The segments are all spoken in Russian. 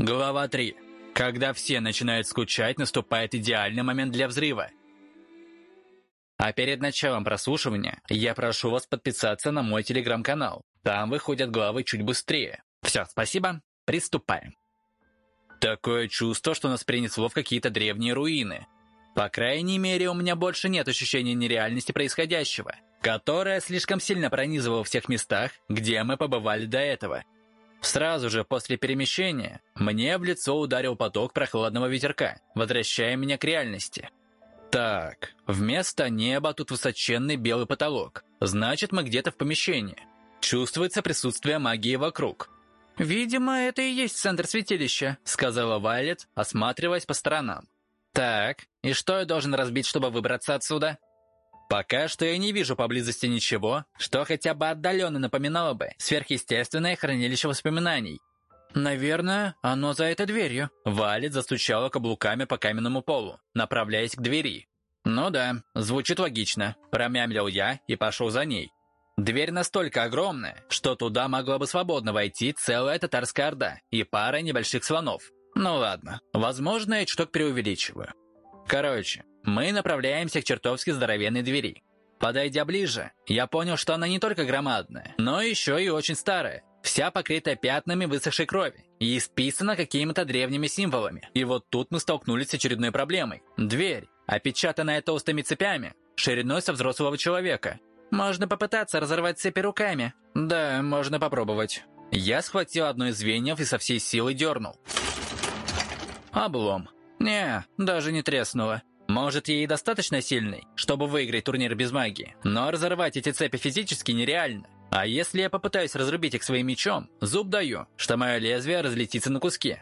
Глава 3. Когда все начинают скучать, наступает идеальный момент для взрыва. А перед началом прослушивания я прошу вас подписаться на мой телеграм-канал. Там выходят главы чуть быстрее. Все, спасибо. Приступаем. Такое чувство, что нас принесло в какие-то древние руины. По крайней мере, у меня больше нет ощущения нереальности происходящего, которое слишком сильно пронизывало всех местах, где мы побывали до этого. Сразу же после перемещения мне в лицо ударил поток прохладного ветерка, возвращая меня к реальности. Так, вместо неба тут высоченный белый потолок. Значит, мы где-то в помещении. Чувствуется присутствие магии вокруг. «Видимо, это и есть центр святилища», — сказала Вайлет, осматриваясь по сторонам. «Так, и что я должен разбить, чтобы выбраться отсюда?» Пока что я не вижу поблизости ничего, что хотя бы отдаленно напоминало бы сверхъестественное хранилище воспоминаний. «Наверное, оно за этой дверью». Валет застучала каблуками по каменному полу, направляясь к двери. «Ну да, звучит логично», – промямлил я и пошел за ней. Дверь настолько огромная, что туда могла бы свободно войти целая татарская орда и пара небольших слонов. Ну ладно, возможно, я чуток преувеличиваю. Короче, мы направляемся к чертовски здоровенной двери. Подойдя ближе, я понял, что она не только громадная, но еще и очень старая. Вся покрыта пятнами высохшей крови и исписана какими-то древними символами. И вот тут мы столкнулись с очередной проблемой. Дверь, опечатанная толстыми цепями, шириной со взрослого человека. Можно попытаться разорвать цепи руками. Да, можно попробовать. Я схватил одно из звеньев и со всей силы дернул. Облом. Не, даже не треснуло. Может, ей достаточно сильный, чтобы выиграть турнир без магии, но разорвать эти цепи физически нереально. А если я попытаюсь разрубить их своим мечом, зуб даю, что мое лезвие разлетится на куски.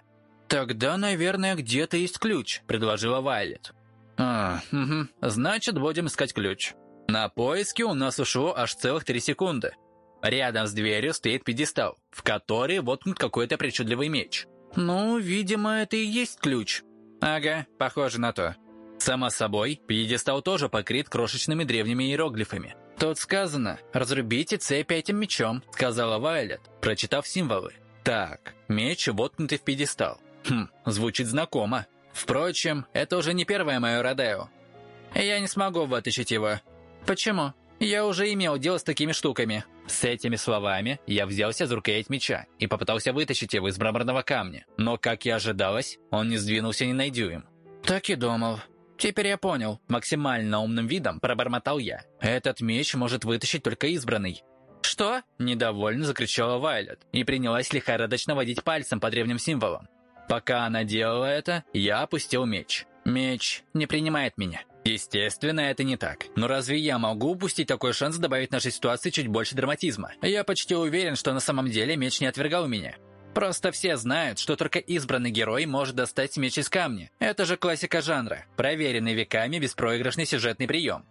«Тогда, наверное, где-то есть ключ», — предложила Вайлет. «А, угу. Значит, будем искать ключ». На поиски у нас ушло аж целых три секунды. Рядом с дверью стоит пьедестал, в который воткнут какой-то причудливый меч. «Ну, видимо, это и есть ключ», Ага, похоже на то. Само собой, пьедестал тоже покрыт крошечными древними иероглифами. Тут сказано «разрубите цепь этим мечом», сказала Вайлет, прочитав символы. Так, меч воткнутый в пьедестал. Хм, звучит знакомо. Впрочем, это уже не первое мое Родео. Я не смогу вытащить его. Почему? Я уже имел дело с такими штуками. С этими словами я взялся за рукоять меча и попытался вытащить его из мраморного камня. Но, как и ожидалось, он не сдвинулся ни на дюйм. Так и думал. Теперь я понял. Максимально умным видом пробормотал я. Этот меч может вытащить только избранный. «Что?» – недовольно закричала Вайлет и принялась лихорадочно водить пальцем по древним символам. Пока она делала это, я опустил меч. Меч не принимает меня. Естественно, это не так. Но разве я могу упустить такой шанс добавить нашей ситуации чуть больше драматизма? Я почти уверен, что на самом деле меч не отвергал меня. Просто все знают, что только избранный герой может достать меч из камня. Это же классика жанра, проверенный веками беспроигрышный сюжетный прием.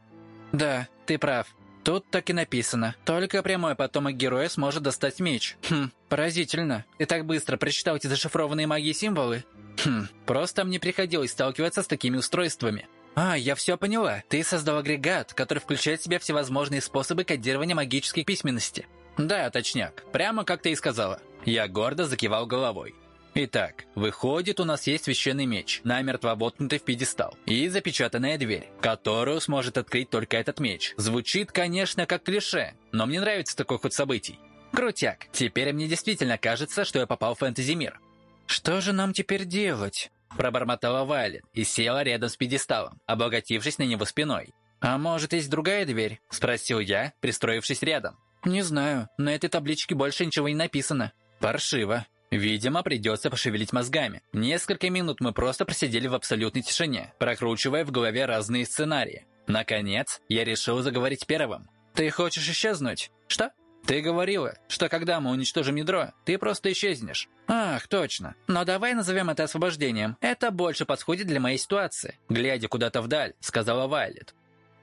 Да, ты прав. Тут так и написано. Только прямой потомок героя сможет достать меч. Хм, поразительно. Ты так быстро прочитал эти зашифрованные магии символы? Хм, просто мне приходилось сталкиваться с такими устройствами. «А, я все поняла. Ты создал агрегат, который включает в себя всевозможные способы кодирования магической письменности». «Да, точняк. Прямо как ты и сказала». Я гордо закивал головой. Итак, выходит, у нас есть священный меч, намертво воткнутый в пьедестал, и запечатанная дверь, которую сможет открыть только этот меч. Звучит, конечно, как клише, но мне нравится такой ход событий. Крутяк. Теперь мне действительно кажется, что я попал в фэнтези-мир. Что же нам теперь делать? Пробормотала Вайлет и села рядом с пьедесталом, обогатившись на него спиной. «А может, есть другая дверь?» – спросил я, пристроившись рядом. «Не знаю, на этой табличке больше ничего не написано». «Паршиво. Видимо, придется пошевелить мозгами. Несколько минут мы просто просидели в абсолютной тишине, прокручивая в голове разные сценарии. Наконец, я решил заговорить первым. «Ты хочешь исчезнуть?» «Что?» «Ты говорила, что когда мы уничтожим ядро, ты просто исчезнешь». «Ах, точно. Но давай назовем это освобождением. Это больше подходит для моей ситуации». Глядя куда-то вдаль, сказала Вайлет.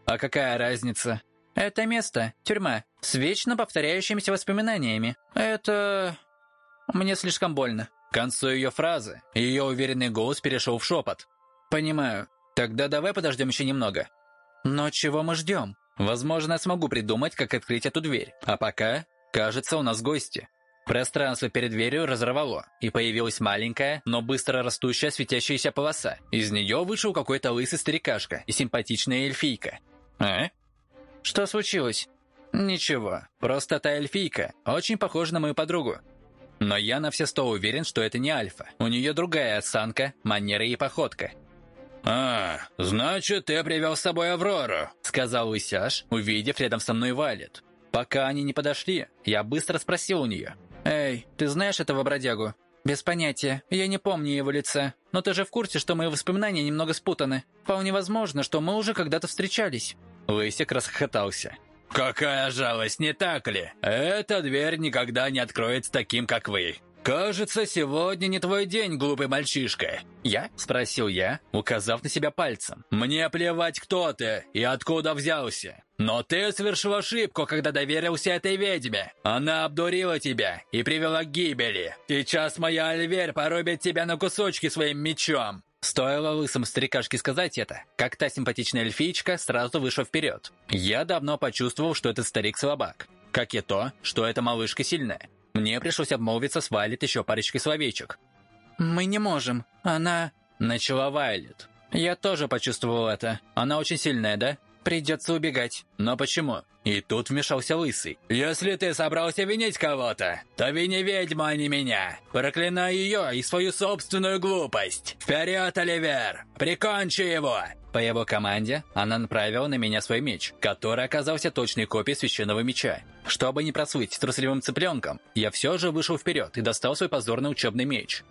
«А какая разница?» «Это место, тюрьма, с вечно повторяющимися воспоминаниями. Это... мне слишком больно». К концу ее фразы ее уверенный голос перешел в шепот. «Понимаю. Тогда давай подождем еще немного». «Но чего мы ждем?» Возможно, я смогу придумать, как открыть эту дверь. А пока, кажется, у нас гости. Пространство перед дверью разорвало, и появилась маленькая, но быстро растущая светящаяся полоса. Из нее вышел какой-то лысый старикашка и симпатичная эльфийка. «А? Что случилось?» «Ничего, просто та эльфийка, очень похожа на мою подругу. Но я на все сто уверен, что это не Альфа. У нее другая осанка, манеры и походка. «А, значит, ты привел с собой Аврору», — сказал Лысяш, увидев рядом со мной Валет. Пока они не подошли, я быстро спросил у нее. «Эй, ты знаешь этого бродягу?» «Без понятия. Я не помню его лица. Но ты же в курсе, что мои воспоминания немного спутаны. Вполне возможно, что мы уже когда-то встречались». Лысик расхохотался. «Какая жалость, не так ли? Эта дверь никогда не откроется таким, как вы. Кажется, сегодня не твой день, глупый мальчишка». «Я?» – спросил я, указав на себя пальцем. «Мне плевать, кто ты и откуда взялся. Но ты совершил ошибку, когда доверился этой ведьме. Она обдурила тебя и привела к гибели. Сейчас моя Альверь порубит тебя на кусочки своим мечом. Стоило лысым старикашке сказать это, как та симпатичная эльфичка сразу вышла вперед. Я давно почувствовал, что этот старик слабак. Как и то, что эта малышка сильная. Мне пришлось обмолвиться с Вайлет еще парочкой словечек. «Мы не можем. Она...» Начала Вайлет. «Я тоже почувствовал это. Она очень сильная, да?» Придется убегать. Но почему? И тут вмешался Лысый. «Если ты собрался винить кого-то, то вини ведьму, а не меня. Проклинай ее и свою собственную глупость. Вперед, Оливер! Прикончи его!» По его команде она направила на меня свой меч, который оказался точной копией священного меча. Чтобы не прослыть трусливым цыпленком, я все же вышел вперед и достал свой позорный учебный меч.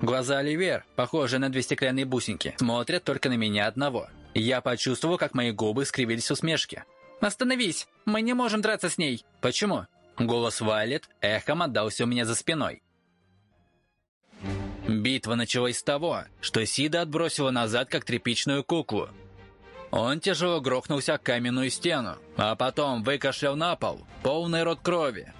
Глаза Оливер, похожие на две стеклянные бусинки, смотрят только на меня одного – я почувствовал, как мои губы скривились в усмешке. «Остановись! Мы не можем драться с ней!» «Почему?» Голос Вайлет эхом отдался у меня за спиной. Битва началась с того, что Сида отбросила назад, как тряпичную куклу. Он тяжело грохнулся о каменную стену, а потом выкашлял на пол полный рот крови.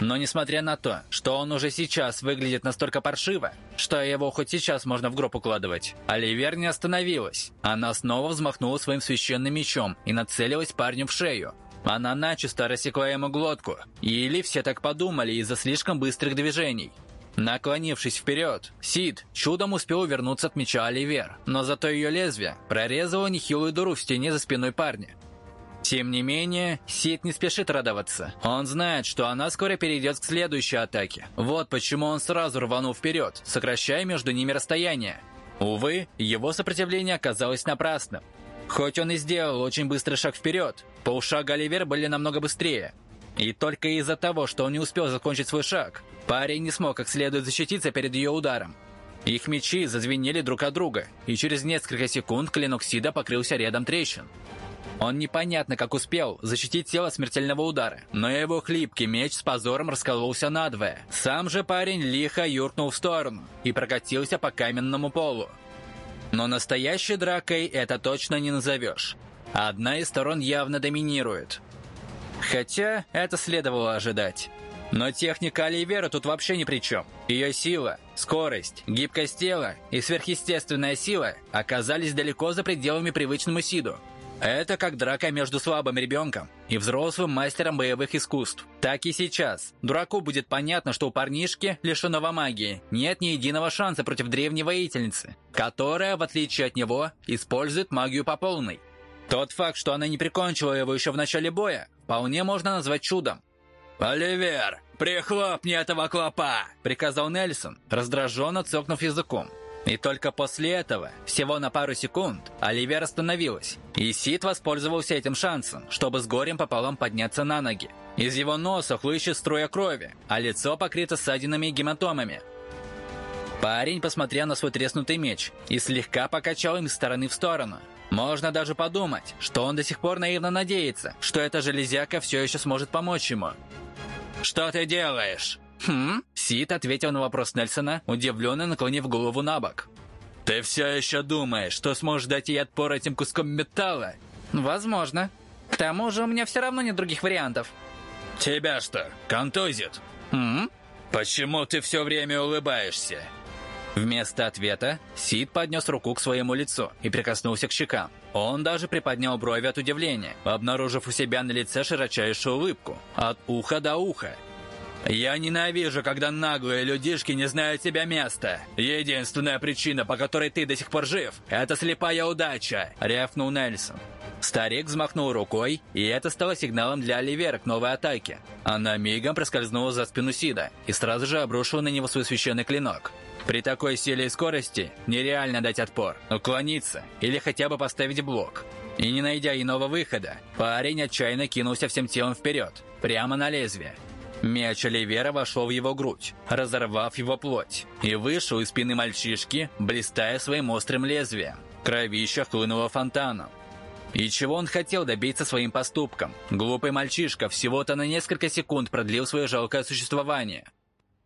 Но несмотря на то, что он уже сейчас выглядит настолько паршиво, что его хоть сейчас можно в гроб укладывать, Оливер не остановилась. Она снова взмахнула своим священным мечом и нацелилась парню в шею. Она начисто рассекла ему глотку. Или все так подумали из-за слишком быстрых движений. Наклонившись вперед, Сид чудом успел вернуться от меча Оливер, но зато ее лезвие прорезало нехилую дыру в стене за спиной парня. Тем не менее, Сид не спешит радоваться. Он знает, что она скоро перейдет к следующей атаке. Вот почему он сразу рванул вперед, сокращая между ними расстояние. Увы, его сопротивление оказалось напрасным. Хоть он и сделал очень быстрый шаг вперед, полшага Оливер были намного быстрее. И только из-за того, что он не успел закончить свой шаг, парень не смог как следует защититься перед ее ударом. Их мечи зазвенели друг от друга, и через несколько секунд клинок Сида покрылся рядом трещин. Он непонятно как успел защитить тело смертельного удара, но его хлипкий меч с позором раскололся надвое. Сам же парень лихо юркнул в сторону и прокатился по каменному полу. Но настоящей дракой это точно не назовешь. Одна из сторон явно доминирует. Хотя это следовало ожидать. Но техника Оливера тут вообще ни при чем. Ее сила, скорость, гибкость тела и сверхъестественная сила оказались далеко за пределами привычному Сиду. Это как драка между слабым ребенком и взрослым мастером боевых искусств. Так и сейчас. Дураку будет понятно, что у парнишки, лишенного магии, нет ни единого шанса против древней воительницы, которая, в отличие от него, использует магию по полной. Тот факт, что она не прикончила его еще в начале боя, вполне можно назвать чудом. «Оливер, прихлопни этого клопа!» — приказал Нельсон, раздраженно цокнув языком. И только после этого, всего на пару секунд, Оливер остановилась, и Сид воспользовался этим шансом, чтобы с горем пополам подняться на ноги. Из его носа хлыщет струя крови, а лицо покрыто ссадинами и гематомами. Парень посмотрел на свой треснутый меч и слегка покачал им из стороны в сторону. Можно даже подумать, что он до сих пор наивно надеется, что эта железяка все еще сможет помочь ему. «Что ты делаешь?» «Хм?» Сид ответил на вопрос Нельсона, удивленно наклонив голову на бок. «Ты все еще думаешь, что сможешь дать ей отпор этим куском металла?» «Возможно. К тому же у меня все равно нет других вариантов». «Тебя что, контузит?» «Хм?» «Почему ты все время улыбаешься?» Вместо ответа Сид поднес руку к своему лицу и прикоснулся к щекам. Он даже приподнял брови от удивления, обнаружив у себя на лице широчайшую улыбку, от уха до уха. Я ненавижу, когда наглые людишки не знают себя места. Единственная причина, по которой ты до сих пор жив, это слепая удача, рявкнул Нельсон. Старик взмахнул рукой, и это стало сигналом для Оливера к новой атаке. Она мигом проскользнула за спину Сида и сразу же обрушила на него свой священный клинок. При такой силе и скорости нереально дать отпор, уклониться или хотя бы поставить блок. И не найдя иного выхода, парень отчаянно кинулся всем телом вперед, прямо на лезвие. Меч Оливера вошел в его грудь, разорвав его плоть, и вышел из спины мальчишки, блистая своим острым лезвием. Кровища хлынуло фонтаном. И чего он хотел добиться своим поступком? Глупый мальчишка всего-то на несколько секунд продлил свое жалкое существование.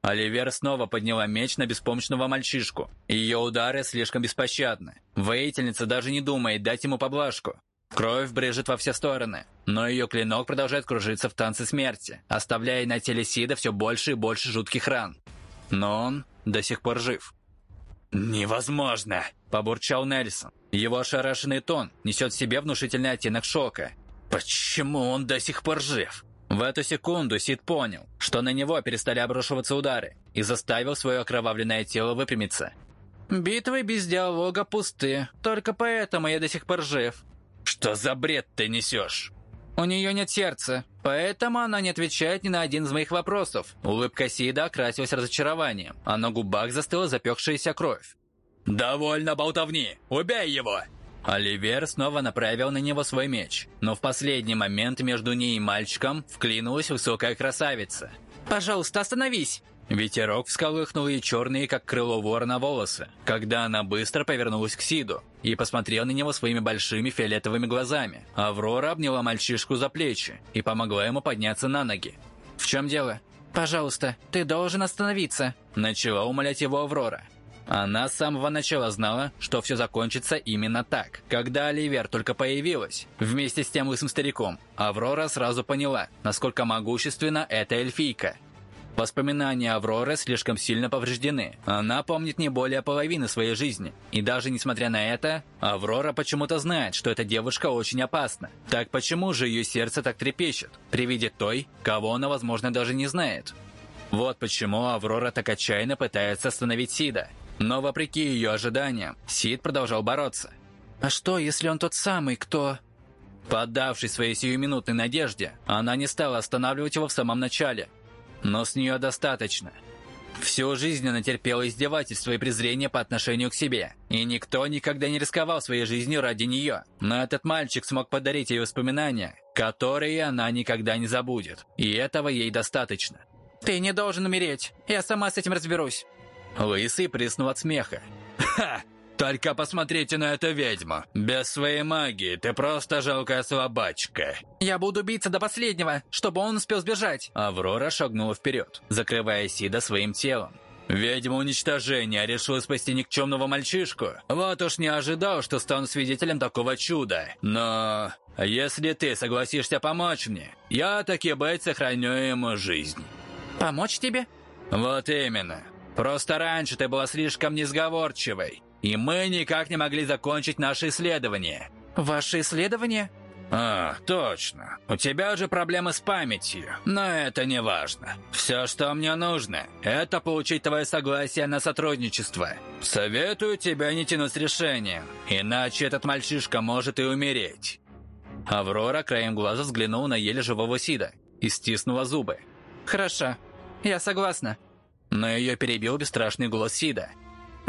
Оливер снова подняла меч на беспомощного мальчишку. Ее удары слишком беспощадны. Воительница даже не думает дать ему поблажку. Кровь брежет во все стороны, но ее клинок продолжает кружиться в танце смерти, оставляя на теле Сида все больше и больше жутких ран. Но он до сих пор жив. «Невозможно!» – побурчал Нельсон. Его ошарашенный тон несет в себе внушительный оттенок шока. «Почему он до сих пор жив?» В эту секунду Сид понял, что на него перестали обрушиваться удары, и заставил свое окровавленное тело выпрямиться. «Битвы без диалога пусты, только поэтому я до сих пор жив». «Что за бред ты несешь?» «У нее нет сердца, поэтому она не отвечает ни на один из моих вопросов». Улыбка Сида окрасилась разочарованием, а на губах застыла запекшаяся кровь. «Довольно болтовни! Убей его!» Оливер снова направил на него свой меч, но в последний момент между ней и мальчиком вклинулась высокая красавица. «Пожалуйста, остановись!» Ветерок всколыхнул ей черные, как крыло ворона, волосы, когда она быстро повернулась к Сиду и посмотрела на него своими большими фиолетовыми глазами. Аврора обняла мальчишку за плечи и помогла ему подняться на ноги. «В чем дело?» «Пожалуйста, ты должен остановиться», – начала умолять его Аврора. Она с самого начала знала, что все закончится именно так. Когда Оливер только появилась, вместе с тем лысым стариком, Аврора сразу поняла, насколько могущественна эта эльфийка. Воспоминания Авроры слишком сильно повреждены. Она помнит не более половины своей жизни. И даже несмотря на это, Аврора почему-то знает, что эта девушка очень опасна. Так почему же ее сердце так трепещет при виде той, кого она, возможно, даже не знает? Вот почему Аврора так отчаянно пытается остановить Сида. Но вопреки ее ожиданиям, Сид продолжал бороться. «А что, если он тот самый, кто...» Поддавшись своей сиюминутной надежде, она не стала останавливать его в самом начале. Но с нее достаточно. Всю жизнь она терпела издевательства и презрение по отношению к себе. И никто никогда не рисковал своей жизнью ради нее. Но этот мальчик смог подарить ей воспоминания, которые она никогда не забудет. И этого ей достаточно. «Ты не должен умереть. Я сама с этим разберусь». Лысый приснул от смеха. «Ха! Только посмотрите на эту ведьму. Без своей магии ты просто жалкая слабачка». «Я буду биться до последнего, чтобы он успел сбежать». Аврора шагнула вперед, закрывая Сида своим телом. Ведьма уничтожения решила спасти никчемного мальчишку. Вот уж не ожидал, что стану свидетелем такого чуда. Но если ты согласишься помочь мне, я таки быть сохраню ему жизнь. Помочь тебе? Вот именно. Просто раньше ты была слишком несговорчивой, и мы никак не могли закончить наше исследование». «Ваше исследование?» «А, точно. У тебя же проблемы с памятью, но это не важно. Все, что мне нужно, это получить твое согласие на сотрудничество. Советую тебе не тянуть с решением, иначе этот мальчишка может и умереть». Аврора краем глаза взглянула на еле живого Сида и стиснула зубы. «Хорошо, я согласна». Но ее перебил бесстрашный голос Сида.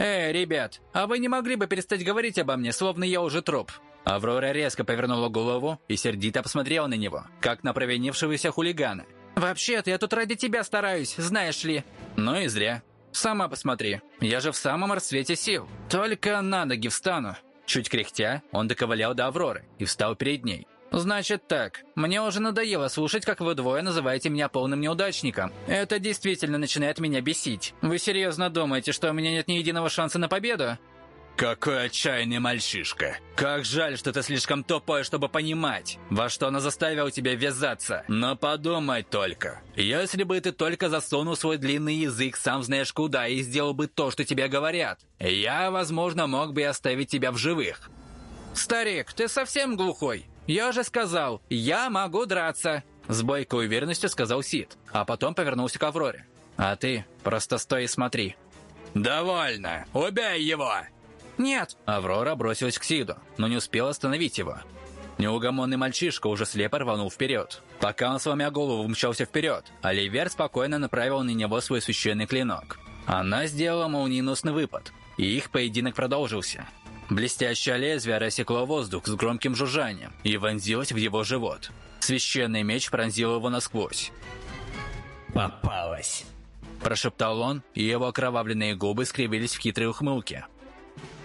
«Эй, ребят, а вы не могли бы перестать говорить обо мне, словно я уже труп?» Аврора резко повернула голову и сердито посмотрела на него, как на провинившегося хулигана. «Вообще-то я тут ради тебя стараюсь, знаешь ли». «Ну и зря. Сама посмотри, я же в самом расцвете сил. Только на ноги встану». Чуть кряхтя, он доковылял до Авроры и встал перед ней. «Значит так, мне уже надоело слушать, как вы двое называете меня полным неудачником. Это действительно начинает меня бесить. Вы серьезно думаете, что у меня нет ни единого шанса на победу?» «Какой отчаянный мальчишка! Как жаль, что ты слишком тупой, чтобы понимать, во что она заставила тебя ввязаться. Но подумай только, если бы ты только засунул свой длинный язык сам знаешь куда и сделал бы то, что тебе говорят, я, возможно, мог бы оставить тебя в живых». «Старик, ты совсем глухой? Я же сказал, я могу драться. С бойкой уверенностью сказал Сид, а потом повернулся к Авроре. «А ты просто стой и смотри». «Довольно! Убей его!» «Нет!» Аврора бросилась к Сиду, но не успела остановить его. Неугомонный мальчишка уже слепо рванул вперед. Пока он, сломя голову, мчался вперед, Оливер спокойно направил на него свой священный клинок. Она сделала молниеносный выпад, и их поединок продолжился. Блестящее лезвие рассекло воздух с громким жужжанием и вонзилось в его живот. Священный меч пронзил его насквозь. «Попалась!» Прошептал он, и его окровавленные губы скривились в хитрой ухмылке.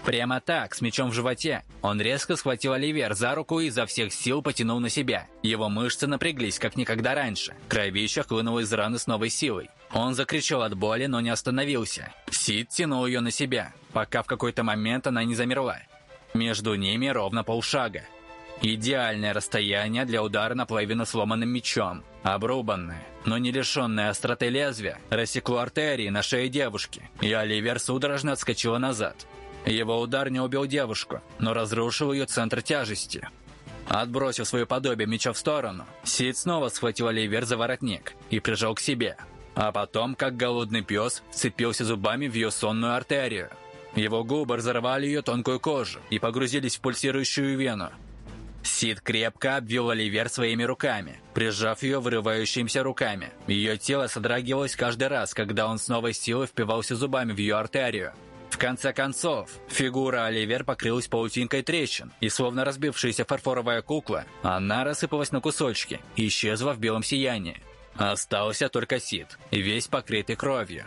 Прямо так, с мечом в животе, он резко схватил Оливер за руку и изо всех сил потянул на себя. Его мышцы напряглись, как никогда раньше. Кровища хлынула из раны с новой силой. Он закричал от боли, но не остановился. Сид тянул ее на себя, пока в какой-то момент она не замерла. Между ними ровно полшага. Идеальное расстояние для удара наполовину сломанным мечом. Обрубанное, но не лишенное остроты лезвия, рассекло артерии на шее девушки, и Оливер судорожно отскочила назад. Его удар не убил девушку, но разрушил ее центр тяжести. Отбросив свое подобие меча в сторону, Сид снова схватил Оливер за воротник и прижал к себе. А потом, как голодный пес, вцепился зубами в ее сонную артерию. Его губы разорвали ее тонкую кожу и погрузились в пульсирующую вену. Сид крепко обвил Оливер своими руками, прижав ее вырывающимися руками. Ее тело содрагивалось каждый раз, когда он с новой силой впивался зубами в ее артерию. В конце концов, фигура Оливер покрылась паутинкой трещин, и словно разбившаяся фарфоровая кукла, она рассыпалась на кусочки и исчезла в белом сиянии. Остался только Сид, весь покрытый кровью.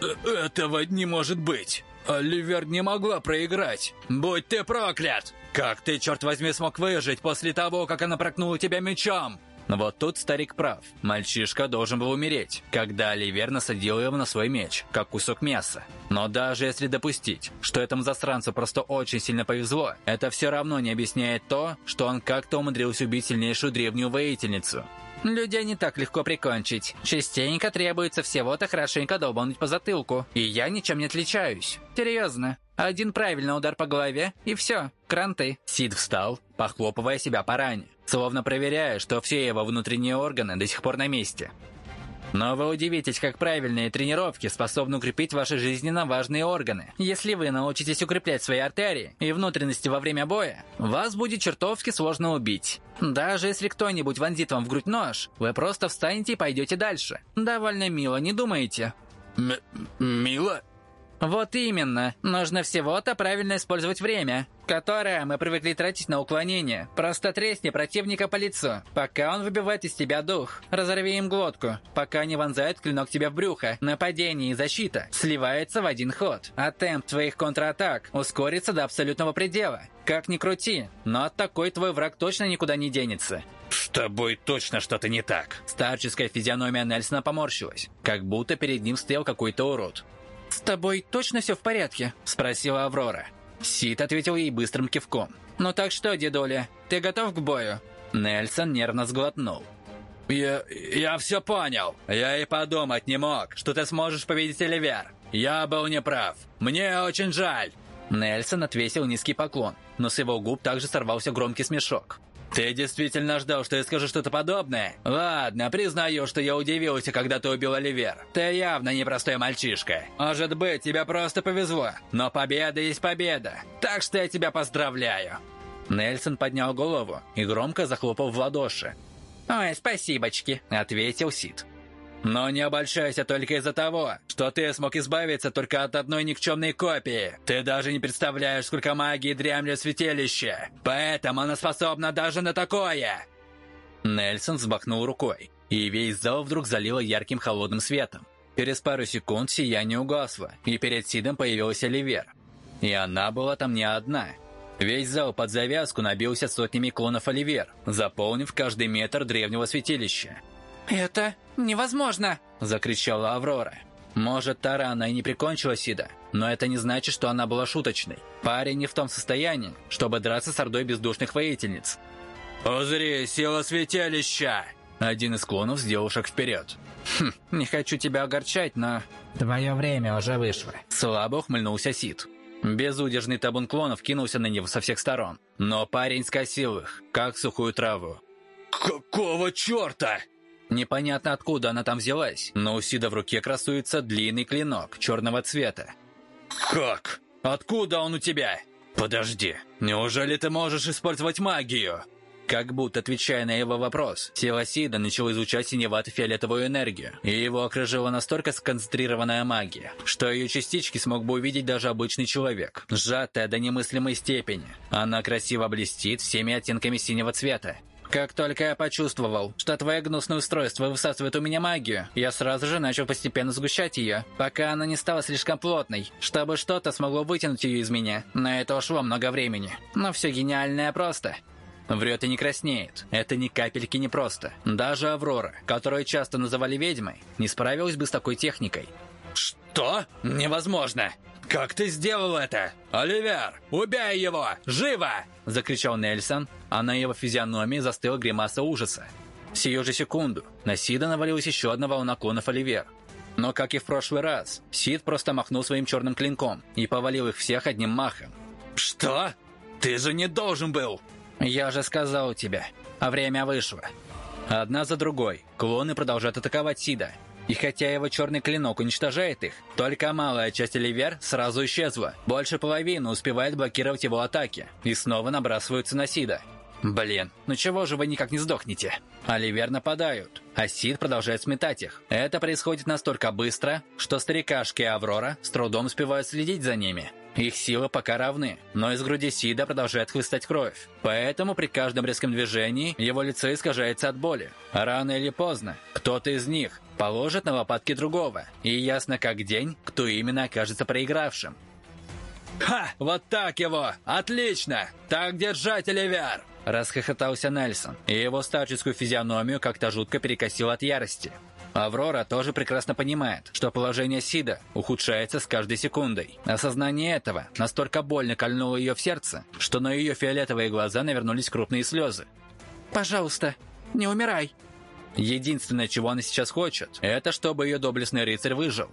«Э, «Этого не может быть! Оливер не могла проиграть! Будь ты проклят! Как ты, черт возьми, смог выжить после того, как она прокнула тебя мечом?» Вот тут старик прав. Мальчишка должен был умереть, когда Оливер насадил его на свой меч, как кусок мяса. Но даже если допустить, что этому засранцу просто очень сильно повезло, это все равно не объясняет то, что он как-то умудрился убить сильнейшую древнюю воительницу. Людей не так легко прикончить. Частенько требуется всего-то хорошенько долбануть по затылку. И я ничем не отличаюсь. Серьезно. Один правильный удар по голове, и все, кранты. Сид встал, похлопывая себя по ране, словно проверяя, что все его внутренние органы до сих пор на месте. Но вы удивитесь, как правильные тренировки способны укрепить ваши жизненно важные органы. Если вы научитесь укреплять свои артерии и внутренности во время боя, вас будет чертовски сложно убить. Даже если кто-нибудь вонзит вам в грудь нож, вы просто встанете и пойдете дальше. Довольно мило, не думаете? М мило? Вот именно. Нужно всего-то правильно использовать время, которое мы привыкли тратить на уклонение. Просто тресни противника по лицу, пока он выбивает из тебя дух. Разорви им глотку, пока не вонзает клинок тебе в брюхо. Нападение и защита сливается в один ход. А темп твоих контратак ускорится до абсолютного предела. Как ни крути, но от такой твой враг точно никуда не денется. «С тобой точно что-то не так!» Старческая физиономия Нельсона поморщилась, как будто перед ним стоял какой-то урод. «С тобой точно все в порядке?» – спросила Аврора. Сид ответил ей быстрым кивком. «Ну так что, дедуля, ты готов к бою?» Нельсон нервно сглотнул. «Я... я все понял. Я и подумать не мог, что ты сможешь победить Оливер. Я был неправ. Мне очень жаль». Нельсон отвесил низкий поклон, но с его губ также сорвался громкий смешок. «Ты действительно ждал, что я скажу что-то подобное? Ладно, признаю, что я удивился, когда ты убил Оливер. Ты явно непростой мальчишка. Может быть, тебе просто повезло. Но победа есть победа. Так что я тебя поздравляю». Нельсон поднял голову и громко захлопал в ладоши. «Ой, спасибочки», — ответил Сид. Но не обольщайся только из-за того, что ты смог избавиться только от одной никчемной копии. Ты даже не представляешь, сколько магии дремлет святилище. Поэтому она способна даже на такое!» Нельсон взмахнул рукой, и весь зал вдруг залило ярким холодным светом. Через пару секунд сияние угасло, и перед Сидом появилась Оливер. И она была там не одна. Весь зал под завязку набился сотнями клонов Оливер, заполнив каждый метр древнего святилища. «Это невозможно!» – закричала Аврора. Может, Тара она и не прикончила Сида, но это не значит, что она была шуточной. Парень не в том состоянии, чтобы драться с ордой бездушных воительниц. «Узри, сила святилища!» Один из клонов сделал шаг вперед. «Хм, не хочу тебя огорчать, но...» «Твое время уже вышло». Слабо ухмыльнулся Сид. Безудержный табун клонов кинулся на него со всех сторон. Но парень скосил их, как сухую траву. Какого черта? Непонятно, откуда она там взялась, но у Сида в руке красуется длинный клинок черного цвета. Как? Откуда он у тебя? Подожди, неужели ты можешь использовать магию? Как будто отвечая на его вопрос, тело Сида начало излучать синевато-фиолетовую энергию, и его окружила настолько сконцентрированная магия, что ее частички смог бы увидеть даже обычный человек, сжатая до немыслимой степени. Она красиво блестит всеми оттенками синего цвета. Как только я почувствовал, что твое гнусное устройство высасывает у меня магию, я сразу же начал постепенно сгущать ее, пока она не стала слишком плотной, чтобы что-то смогло вытянуть ее из меня. На это ушло много времени. Но все гениальное просто. Врет и не краснеет. Это ни капельки не просто. Даже Аврора, которую часто называли ведьмой, не справилась бы с такой техникой. «Что? Невозможно! Как ты сделал это? Оливер, убей его! Живо!» Закричал Нельсон, а на его физиономии застыла гримаса ужаса. Сию же секунду на Сида навалилась еще одна волна клонов Оливер. Но, как и в прошлый раз, Сид просто махнул своим черным клинком и повалил их всех одним махом. «Что? Ты же не должен был!» «Я же сказал тебе, а время вышло». Одна за другой клоны продолжают атаковать Сида. И хотя его черный клинок уничтожает их, только малая часть Оливер сразу исчезла. Больше половины успевает блокировать его атаки и снова набрасываются на Сида. Блин, ну чего же вы никак не сдохнете? Оливер нападают, а Сид продолжает сметать их. Это происходит настолько быстро, что старикашки и Аврора с трудом успевают следить за ними. Их силы пока равны, но из груди Сида продолжает хлыстать кровь. Поэтому при каждом резком движении его лицо искажается от боли. Рано или поздно кто-то из них положит на лопатки другого, и ясно как день, кто именно окажется проигравшим. «Ха! Вот так его! Отлично! Так держать, Оливер!» Расхохотался Нельсон, и его старческую физиономию как-то жутко перекосило от ярости. Аврора тоже прекрасно понимает, что положение Сида ухудшается с каждой секундой. Осознание этого настолько больно кольнуло ее в сердце, что на ее фиолетовые глаза навернулись крупные слезы. «Пожалуйста, не умирай!» Единственное, чего она сейчас хочет, это чтобы ее доблестный рыцарь выжил.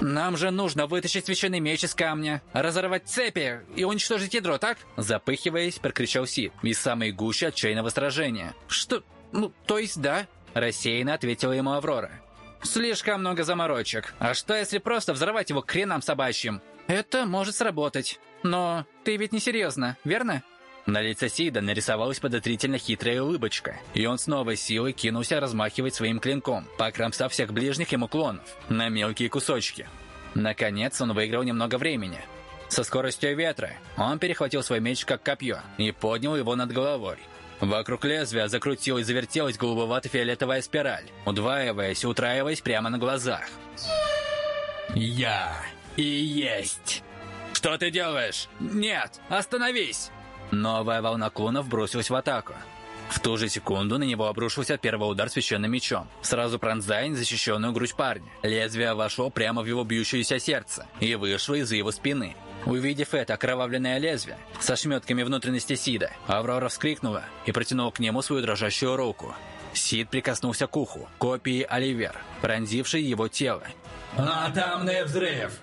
«Нам же нужно вытащить священный меч из камня, разорвать цепи и уничтожить ядро, так?» Запыхиваясь, прокричал Сид из самой гущи отчаянного сражения. «Что? Ну, то есть да?» Рассеянно ответила ему Аврора. «Слишком много заморочек. А что, если просто взорвать его к хренам собачьим?» «Это может сработать. Но ты ведь не серьезно, верно?» На лице Сида нарисовалась подозрительно хитрая улыбочка, и он с новой силой кинулся размахивать своим клинком, покромсав всех ближних ему клонов на мелкие кусочки. Наконец он выиграл немного времени. Со скоростью ветра он перехватил свой меч как копье и поднял его над головой. Вокруг лезвия закрутилась завертелась голубовато-фиолетовая спираль, удваиваясь утраиваясь прямо на глазах. «Я и есть!» «Что ты делаешь? Нет, остановись!» Новая волна клонов бросилась в атаку. В ту же секунду на него обрушился первый удар священным мечом, сразу пронзая незащищенную грудь парня. Лезвие вошло прямо в его бьющееся сердце и вышло из его спины. Увидев это окровавленное лезвие со шметками внутренности Сида, Аврора вскрикнула и протянула к нему свою дрожащую руку. Сид прикоснулся к уху, копии Оливер, пронзившей его тело. «Атомный взрыв!»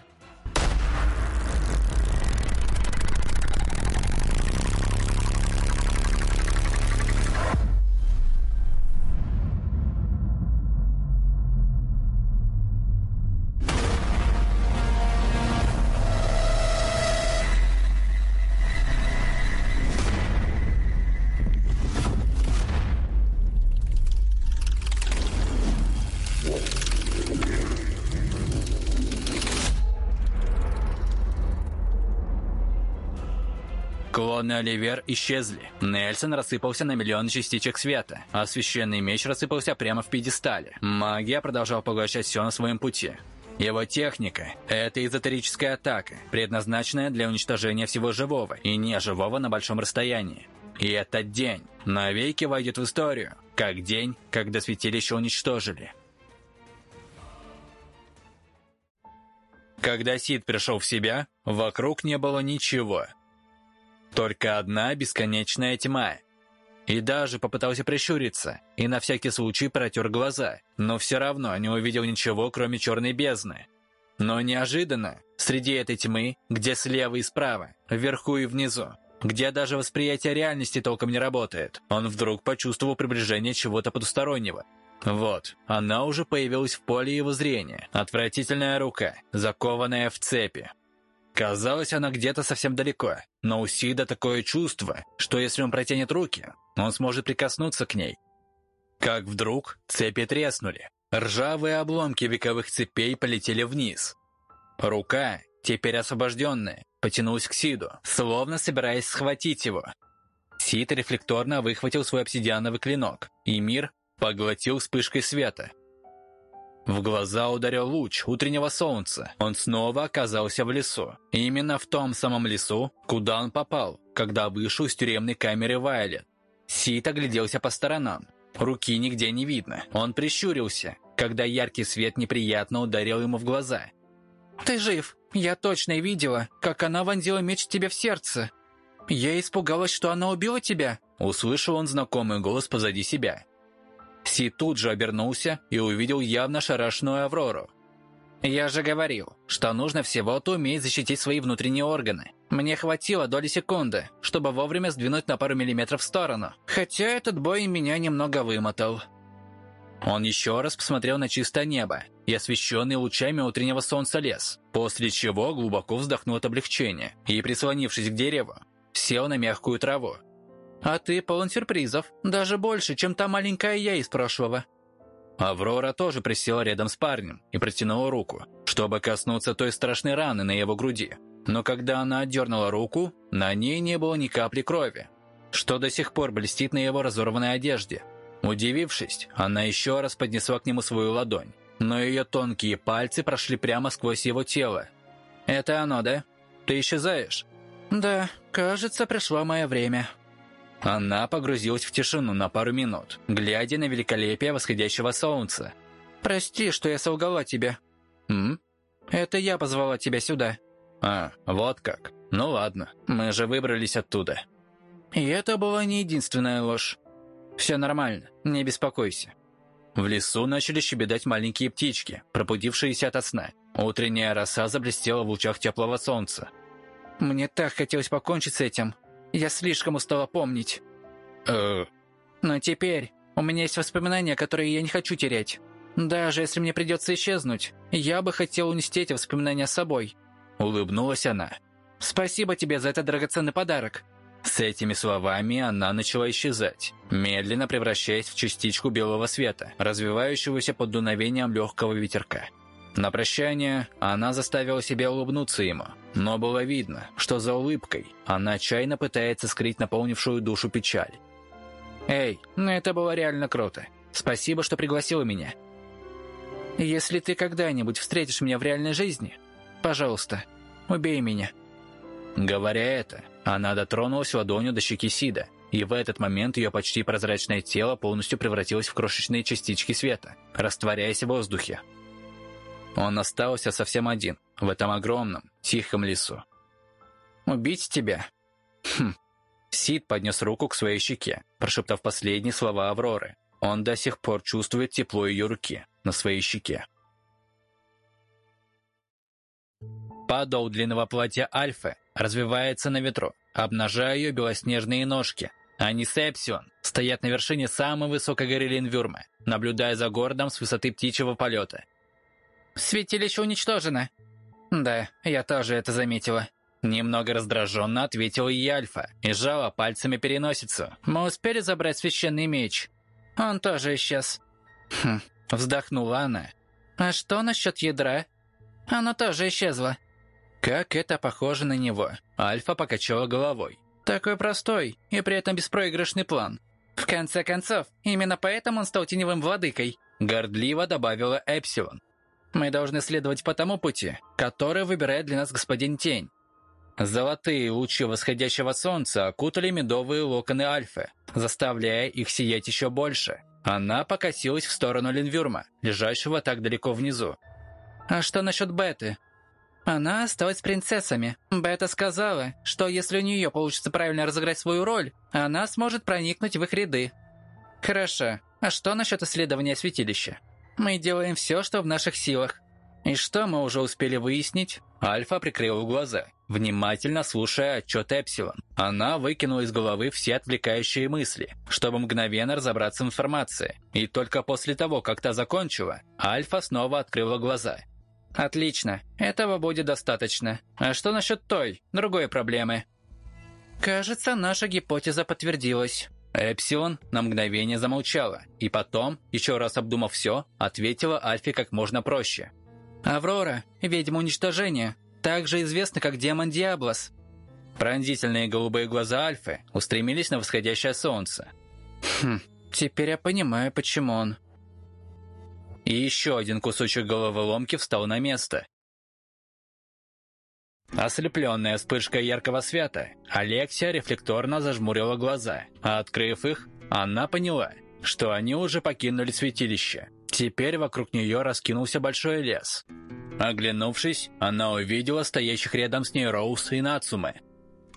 Клоны Оливер исчезли. Нельсон рассыпался на миллион частичек света, а священный меч рассыпался прямо в пьедестале. Магия продолжала поглощать все на своем пути. Его техника – это эзотерическая атака, предназначенная для уничтожения всего живого и неживого на большом расстоянии. И этот день навеки войдет в историю, как день, когда святилище уничтожили. Когда Сид пришел в себя, вокруг не было ничего – только одна бесконечная тьма. И даже попытался прищуриться, и на всякий случай протер глаза, но все равно не увидел ничего, кроме черной бездны. Но неожиданно, среди этой тьмы, где слева и справа, вверху и внизу, где даже восприятие реальности толком не работает. Он вдруг почувствовал приближение чего-то потустороннего. Вот, она уже появилась в поле его зрения. Отвратительная рука, закованная в цепи. Казалось, она где-то совсем далеко, но у Сида такое чувство, что если он протянет руки, он сможет прикоснуться к ней. Как вдруг цепи треснули. Ржавые обломки вековых цепей полетели вниз. Рука, теперь освобожденная, потянулась к Сиду, словно собираясь схватить его. Сид рефлекторно выхватил свой обсидиановый клинок, и мир поглотил вспышкой света. В глаза ударил луч утреннего солнца. Он снова оказался в лесу. Именно в том самом лесу, куда он попал, когда вышел из тюремной камеры Вайлет. Сид огляделся по сторонам. Руки нигде не видно. Он прищурился, когда яркий свет неприятно ударил ему в глаза. «Ты жив. Я точно видела, как она вонзила меч тебе в сердце. Я испугалась, что она убила тебя». Услышал он знакомый голос позади себя. Си тут же обернулся и увидел явно шарашную Аврору. «Я же говорил, что нужно всего-то уметь защитить свои внутренние органы. Мне хватило доли секунды, чтобы вовремя сдвинуть на пару миллиметров в сторону. Хотя этот бой меня немного вымотал». Он еще раз посмотрел на чистое небо и освещенный лучами утреннего солнца лес, после чего глубоко вздохнул от облегчения и, прислонившись к дереву, сел на мягкую траву. «А ты полон сюрпризов, даже больше, чем та маленькая я из прошлого». Аврора тоже присела рядом с парнем и протянула руку, чтобы коснуться той страшной раны на его груди. Но когда она отдернула руку, на ней не было ни капли крови, что до сих пор блестит на его разорванной одежде. Удивившись, она еще раз поднесла к нему свою ладонь, но ее тонкие пальцы прошли прямо сквозь его тело. «Это оно, да? Ты исчезаешь?» «Да, кажется, пришло мое время». Она погрузилась в тишину на пару минут, глядя на великолепие восходящего солнца. «Прости, что я солгала тебе». «М? Это я позвала тебя сюда». «А, вот как. Ну ладно, мы же выбрались оттуда». И это была не единственная ложь. «Все нормально, не беспокойся». В лесу начали щебетать маленькие птички, пробудившиеся ото сна. Утренняя роса заблестела в лучах теплого солнца. «Мне так хотелось покончить с этим», я слишком устала помнить. Э... Но теперь у меня есть воспоминания, которые я не хочу терять. Даже если мне придется исчезнуть, я бы хотела унести эти воспоминания с собой. Улыбнулась она. Спасибо тебе за этот драгоценный подарок. С этими словами она начала исчезать, медленно превращаясь в частичку белого света, развивающегося под дуновением легкого ветерка. На прощание она заставила себя улыбнуться ему, но было видно, что за улыбкой она отчаянно пытается скрыть наполнившую душу печаль. «Эй, ну это было реально круто. Спасибо, что пригласила меня. Если ты когда-нибудь встретишь меня в реальной жизни, пожалуйста, убей меня». Говоря это, она дотронулась ладонью до щеки Сида, и в этот момент ее почти прозрачное тело полностью превратилось в крошечные частички света, растворяясь в воздухе. Он остался совсем один, в этом огромном, тихом лесу. «Убить тебя?» «Хм». Сид поднес руку к своей щеке, прошептав последние слова Авроры. Он до сих пор чувствует тепло ее руки на своей щеке. Подол длинного платья Альфы развивается на ветру, обнажая ее белоснежные ножки. Они с стоят на вершине самой высокой горы Линвюрма, наблюдая за городом с высоты птичьего полета – «Святилище уничтожено». «Да, я тоже это заметила». Немного раздраженно ответила и Альфа и сжала пальцами переносицу. «Мы успели забрать священный меч?» «Он тоже исчез». «Хм», вздохнула она. «А что насчет ядра?» «Оно тоже исчезло». Как это похоже на него? Альфа покачала головой. Такой простой и при этом беспроигрышный план. В конце концов, именно поэтому он стал теневым владыкой. Гордливо добавила Эпсилон. Мы должны следовать по тому пути, который выбирает для нас господин Тень. Золотые лучи восходящего солнца окутали медовые локоны Альфы, заставляя их сиять еще больше. Она покосилась в сторону Линвюрма, лежащего так далеко внизу. «А что насчет Беты?» Она осталась с принцессами. Бета сказала, что если у нее получится правильно разыграть свою роль, она сможет проникнуть в их ряды. Хорошо. А что насчет исследования святилища? Мы делаем все, что в наших силах. И что мы уже успели выяснить? Альфа прикрыла глаза, внимательно слушая отчет Эпсилон. Она выкинула из головы все отвлекающие мысли, чтобы мгновенно разобраться в информации. И только после того, как та закончила, Альфа снова открыла глаза. «Отлично, этого будет достаточно. А что насчет той, другой проблемы?» «Кажется, наша гипотеза подтвердилась». Эпсилон на мгновение замолчала, и потом, еще раз обдумав все, ответила Альфе как можно проще. «Аврора, ведьма уничтожения, также известна как демон Диаблос». Пронзительные голубые глаза Альфы устремились на восходящее солнце. «Хм, теперь я понимаю, почему он...» И еще один кусочек головоломки встал на место. Ослепленная вспышкой яркого света, Алексия рефлекторно зажмурила глаза, а открыв их, она поняла, что они уже покинули святилище. Теперь вокруг нее раскинулся большой лес. Оглянувшись, она увидела стоящих рядом с ней Роуз и Нацумы.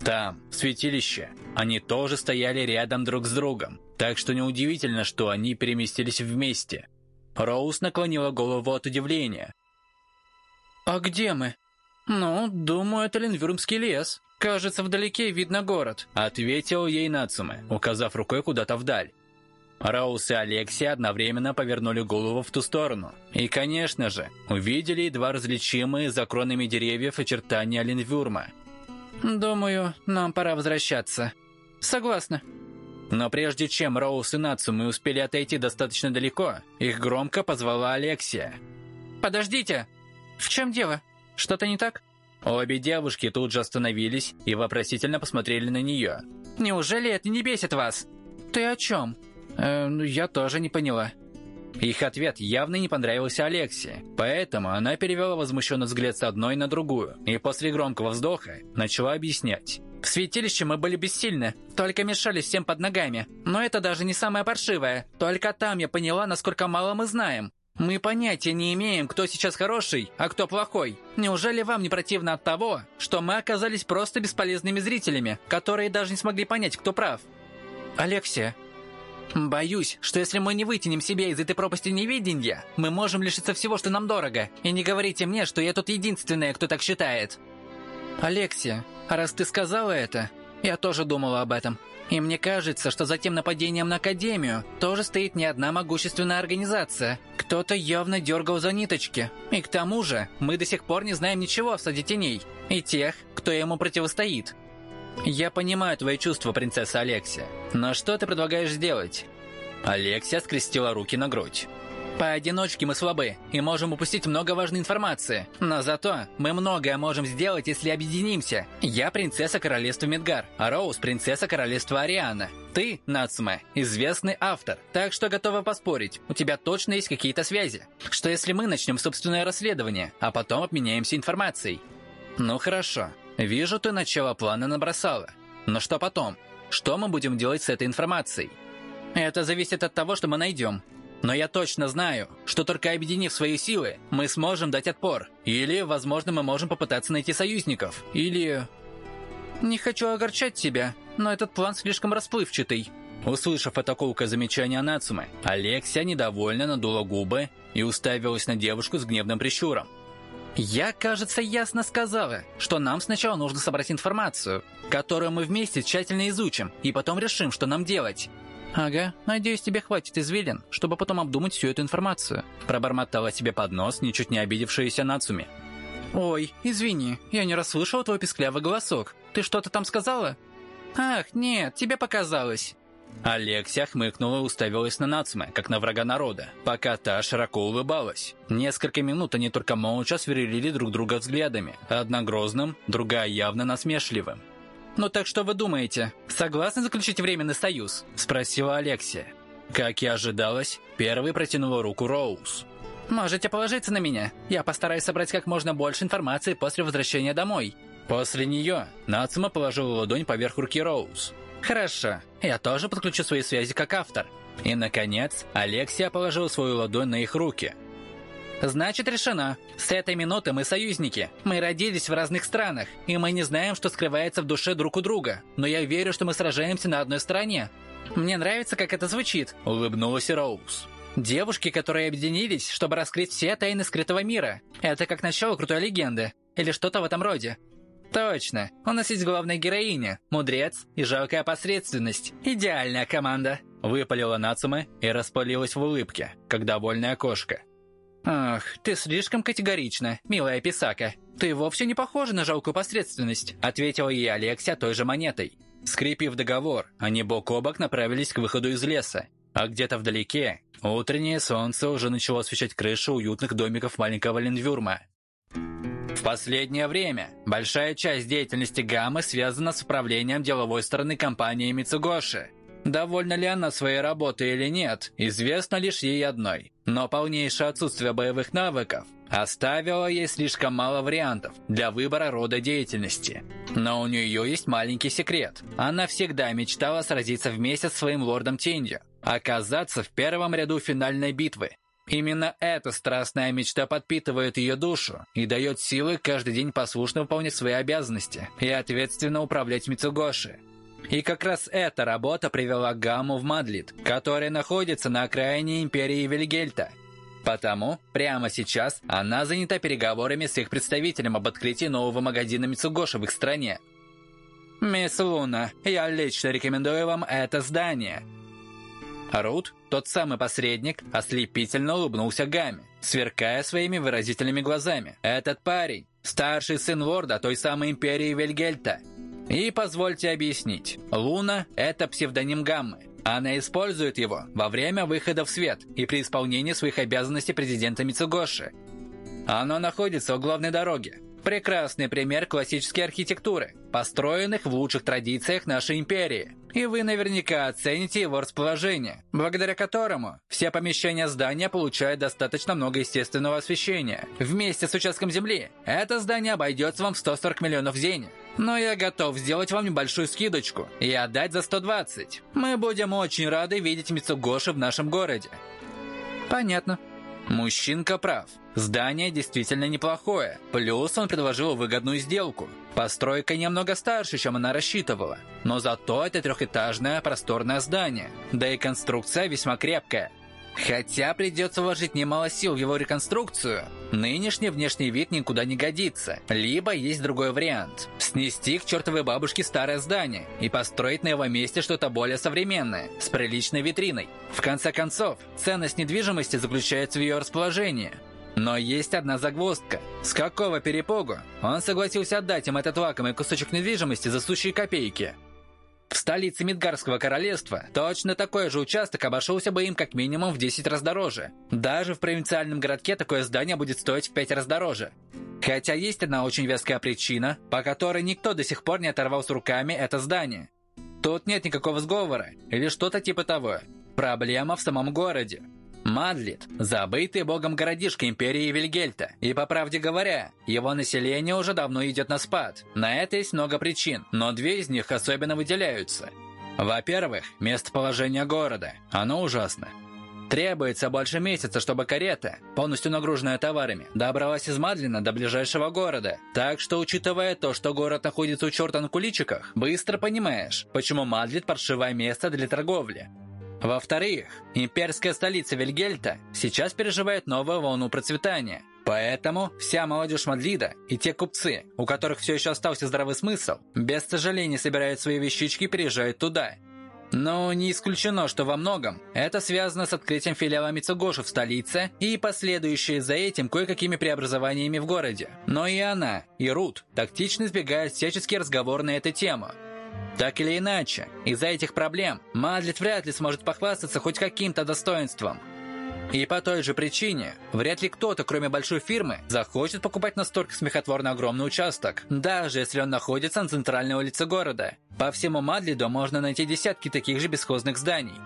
Там, в святилище, они тоже стояли рядом друг с другом, так что неудивительно, что они переместились вместе. Роуз наклонила голову от удивления. «А где мы?» «Ну, думаю, это Ленвюрмский лес. Кажется, вдалеке видно город», — ответил ей Нацуме, указав рукой куда-то вдаль. Роуз и Алексия одновременно повернули голову в ту сторону. И, конечно же, увидели едва различимые за кронами деревьев очертания Ленвюрма. «Думаю, нам пора возвращаться». «Согласна». Но прежде чем Роуз и Нацумы успели отойти достаточно далеко, их громко позвала Алексия. «Подождите! В чем дело?» Что-то не так?» Обе девушки тут же остановились и вопросительно посмотрели на нее. «Неужели это не бесит вас?» «Ты о чем?» э, ну, «Я тоже не поняла». Их ответ явно не понравился Алексе, поэтому она перевела возмущенный взгляд с одной на другую и после громкого вздоха начала объяснять. «В святилище мы были бессильны, только мешались всем под ногами. Но это даже не самое паршивое. Только там я поняла, насколько мало мы знаем. Мы понятия не имеем, кто сейчас хороший, а кто плохой. Неужели вам не противно от того, что мы оказались просто бесполезными зрителями, которые даже не смогли понять, кто прав? Алексия, боюсь, что если мы не вытянем себя из этой пропасти невидения, мы можем лишиться всего, что нам дорого. И не говорите мне, что я тут единственная, кто так считает. Алексия, раз ты сказала это, я тоже думала об этом. И мне кажется, что за тем нападением на Академию тоже стоит не одна могущественная организация. Кто-то явно дергал за ниточки. И к тому же, мы до сих пор не знаем ничего о Саде Теней и тех, кто ему противостоит. Я понимаю твои чувства, принцесса Алексия. Но что ты предлагаешь сделать? Алексия скрестила руки на грудь. Поодиночке мы слабы и можем упустить много важной информации. Но зато мы многое можем сделать, если объединимся. Я принцесса королевства Медгар, а Роуз принцесса королевства Ариана. Ты, Нацуме, известный автор, так что готова поспорить, у тебя точно есть какие-то связи. Что если мы начнем собственное расследование, а потом обменяемся информацией? Ну хорошо, вижу, ты начало плана набросала. Но что потом? Что мы будем делать с этой информацией? Это зависит от того, что мы найдем. Но я точно знаю, что только объединив свои силы, мы сможем дать отпор. Или, возможно, мы можем попытаться найти союзников. Или... Не хочу огорчать тебя, но этот план слишком расплывчатый. Услышав это колкое замечание Нацумы, Алексия недовольно надула губы и уставилась на девушку с гневным прищуром. «Я, кажется, ясно сказала, что нам сначала нужно собрать информацию, которую мы вместе тщательно изучим, и потом решим, что нам делать. «Ага, надеюсь, тебе хватит извилин, чтобы потом обдумать всю эту информацию», пробормотала себе под нос, ничуть не обидевшаяся Нацуми. «Ой, извини, я не расслышала твой писклявый голосок. Ты что-то там сказала?» «Ах, нет, тебе показалось». Алексия хмыкнула и уставилась на Нацуме, как на врага народа, пока та широко улыбалась. Несколько минут они только молча сверлили друг друга взглядами, одна грозным, другая явно насмешливым. «Ну так что вы думаете, согласны заключить временный союз?» – спросила Алексия. Как и ожидалось, первый протянула руку Роуз. «Можете положиться на меня. Я постараюсь собрать как можно больше информации после возвращения домой». После нее Нацума положила ладонь поверх руки Роуз. «Хорошо, я тоже подключу свои связи как автор». И, наконец, Алексия положила свою ладонь на их руки – Значит, решено. С этой минуты мы союзники. Мы родились в разных странах, и мы не знаем, что скрывается в душе друг у друга. Но я верю, что мы сражаемся на одной стороне. Мне нравится, как это звучит. Улыбнулась Роуз. Девушки, которые объединились, чтобы раскрыть все тайны скрытого мира. Это как начало крутой легенды. Или что-то в этом роде. Точно. У нас есть главная героиня, мудрец и жалкая посредственность. Идеальная команда. Выпалила Нацуме и распалилась в улыбке, как довольная кошка. «Ах, ты слишком категорична, милая Писака. Ты вовсе не похожа на жалкую посредственность», ответила ей Алексия той же монетой. Скрепив договор, они бок о бок направились к выходу из леса, а где-то вдалеке утреннее солнце уже начало освещать крыши уютных домиков маленького Линдвюрма. В последнее время большая часть деятельности Гаммы связана с управлением деловой стороны компании Мицугоши. Довольна ли она своей работой или нет, известно лишь ей одной. Но полнейшее отсутствие боевых навыков оставило ей слишком мало вариантов для выбора рода деятельности. Но у нее есть маленький секрет. Она всегда мечтала сразиться вместе с своим лордом Тенью, оказаться в первом ряду финальной битвы. Именно эта страстная мечта подпитывает ее душу и дает силы каждый день послушно выполнять свои обязанности и ответственно управлять Мицугоши. И как раз эта работа привела Гамму в Мадлит, которая находится на окраине империи Вильгельта. Потому прямо сейчас она занята переговорами с их представителем об открытии нового магазина Мицугоши в их стране. «Мисс Луна, я лично рекомендую вам это здание». Рут, тот самый посредник, ослепительно улыбнулся Гамме, сверкая своими выразительными глазами. «Этот парень, старший сын лорда той самой империи Вильгельта, и позвольте объяснить. Луна – это псевдоним Гаммы. Она использует его во время выхода в свет и при исполнении своих обязанностей президента Мицугоши. Оно находится у главной дороги. Прекрасный пример классической архитектуры, построенных в лучших традициях нашей империи. И вы наверняка оцените его расположение, благодаря которому все помещения здания получают достаточно много естественного освещения. Вместе с участком земли это здание обойдется вам в 140 миллионов зенит. Но я готов сделать вам небольшую скидочку и отдать за 120. Мы будем очень рады видеть Мицугоши в нашем городе. Понятно. Мужчинка прав. Здание действительно неплохое. Плюс он предложил выгодную сделку. Постройка немного старше, чем она рассчитывала. Но зато это трехэтажное просторное здание. Да и конструкция весьма крепкая. Хотя придется вложить немало сил в его реконструкцию, нынешний внешний вид никуда не годится. Либо есть другой вариант. Снести к чертовой бабушке старое здание и построить на его месте что-то более современное, с приличной витриной. В конце концов, ценность недвижимости заключается в ее расположении. Но есть одна загвоздка. С какого перепугу он согласился отдать им этот лакомый кусочек недвижимости за сущие копейки? В столице Мидгарского королевства точно такой же участок обошелся бы им как минимум в 10 раз дороже. Даже в провинциальном городке такое здание будет стоить в 5 раз дороже. Хотя есть одна очень веская причина, по которой никто до сих пор не оторвал с руками это здание. Тут нет никакого сговора или что-то типа того. Проблема в самом городе. Мадлит – забытый богом городишко империи Вильгельта, и, по правде говоря, его население уже давно идет на спад. На это есть много причин, но две из них особенно выделяются. Во-первых, местоположение города. Оно ужасно. Требуется больше месяца, чтобы карета, полностью нагруженная товарами, добралась из Мадлина до ближайшего города. Так что, учитывая то, что город находится у черта на куличиках, быстро понимаешь, почему Мадлит – паршивое место для торговли. Во-вторых, имперская столица Вильгельта сейчас переживает новую волну процветания. Поэтому вся молодежь Мадлида и те купцы, у которых все еще остался здравый смысл, без сожаления собирают свои вещички и переезжают туда. Но не исключено, что во многом это связано с открытием филиала Мицугоши в столице и последующие за этим кое-какими преобразованиями в городе. Но и она, и Рут тактично избегают всяческие разговоры на эту тему – так или иначе, из-за этих проблем Мадлет вряд ли сможет похвастаться хоть каким-то достоинством. И по той же причине, вряд ли кто-то, кроме большой фирмы, захочет покупать настолько смехотворно огромный участок, даже если он находится на центральной улице города. По всему Мадлиду можно найти десятки таких же бесхозных зданий.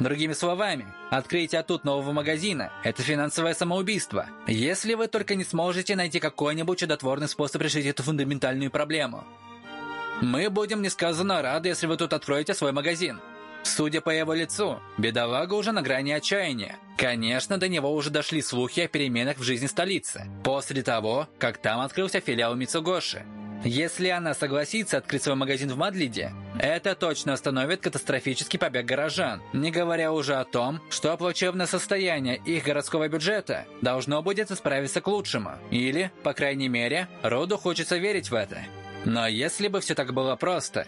Другими словами, открытие тут нового магазина – это финансовое самоубийство, если вы только не сможете найти какой-нибудь чудотворный способ решить эту фундаментальную проблему. Мы будем несказанно рады, если вы тут откроете свой магазин. Судя по его лицу, бедолага уже на грани отчаяния. Конечно, до него уже дошли слухи о переменах в жизни столицы, после того, как там открылся филиал Мицугоши. Если она согласится открыть свой магазин в Мадлиде, Это точно остановит катастрофический побег горожан, не говоря уже о том, что плачевное состояние их городского бюджета должно будет исправиться к лучшему. Или, по крайней мере, роду хочется верить в это. Но если бы все так было просто...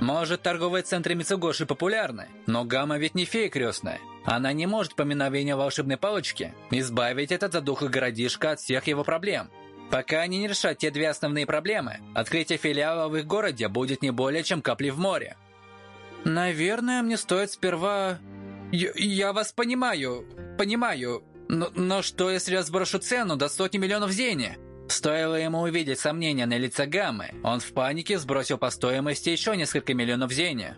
Может, торговые центры Мицугоши популярны, но Гамма ведь не фея крестная. Она не может по мгновению волшебной палочки избавить этот задухлый городишко от всех его проблем. Пока они не решат те две основные проблемы, открытие филиала в их городе будет не более чем капли в море. Наверное, мне стоит сперва... Я, я вас понимаю, понимаю, но, но что если я сброшу цену до сотни миллионов зени? Стоило ему увидеть сомнения на лице Гаммы, он в панике сбросил по стоимости еще несколько миллионов зени.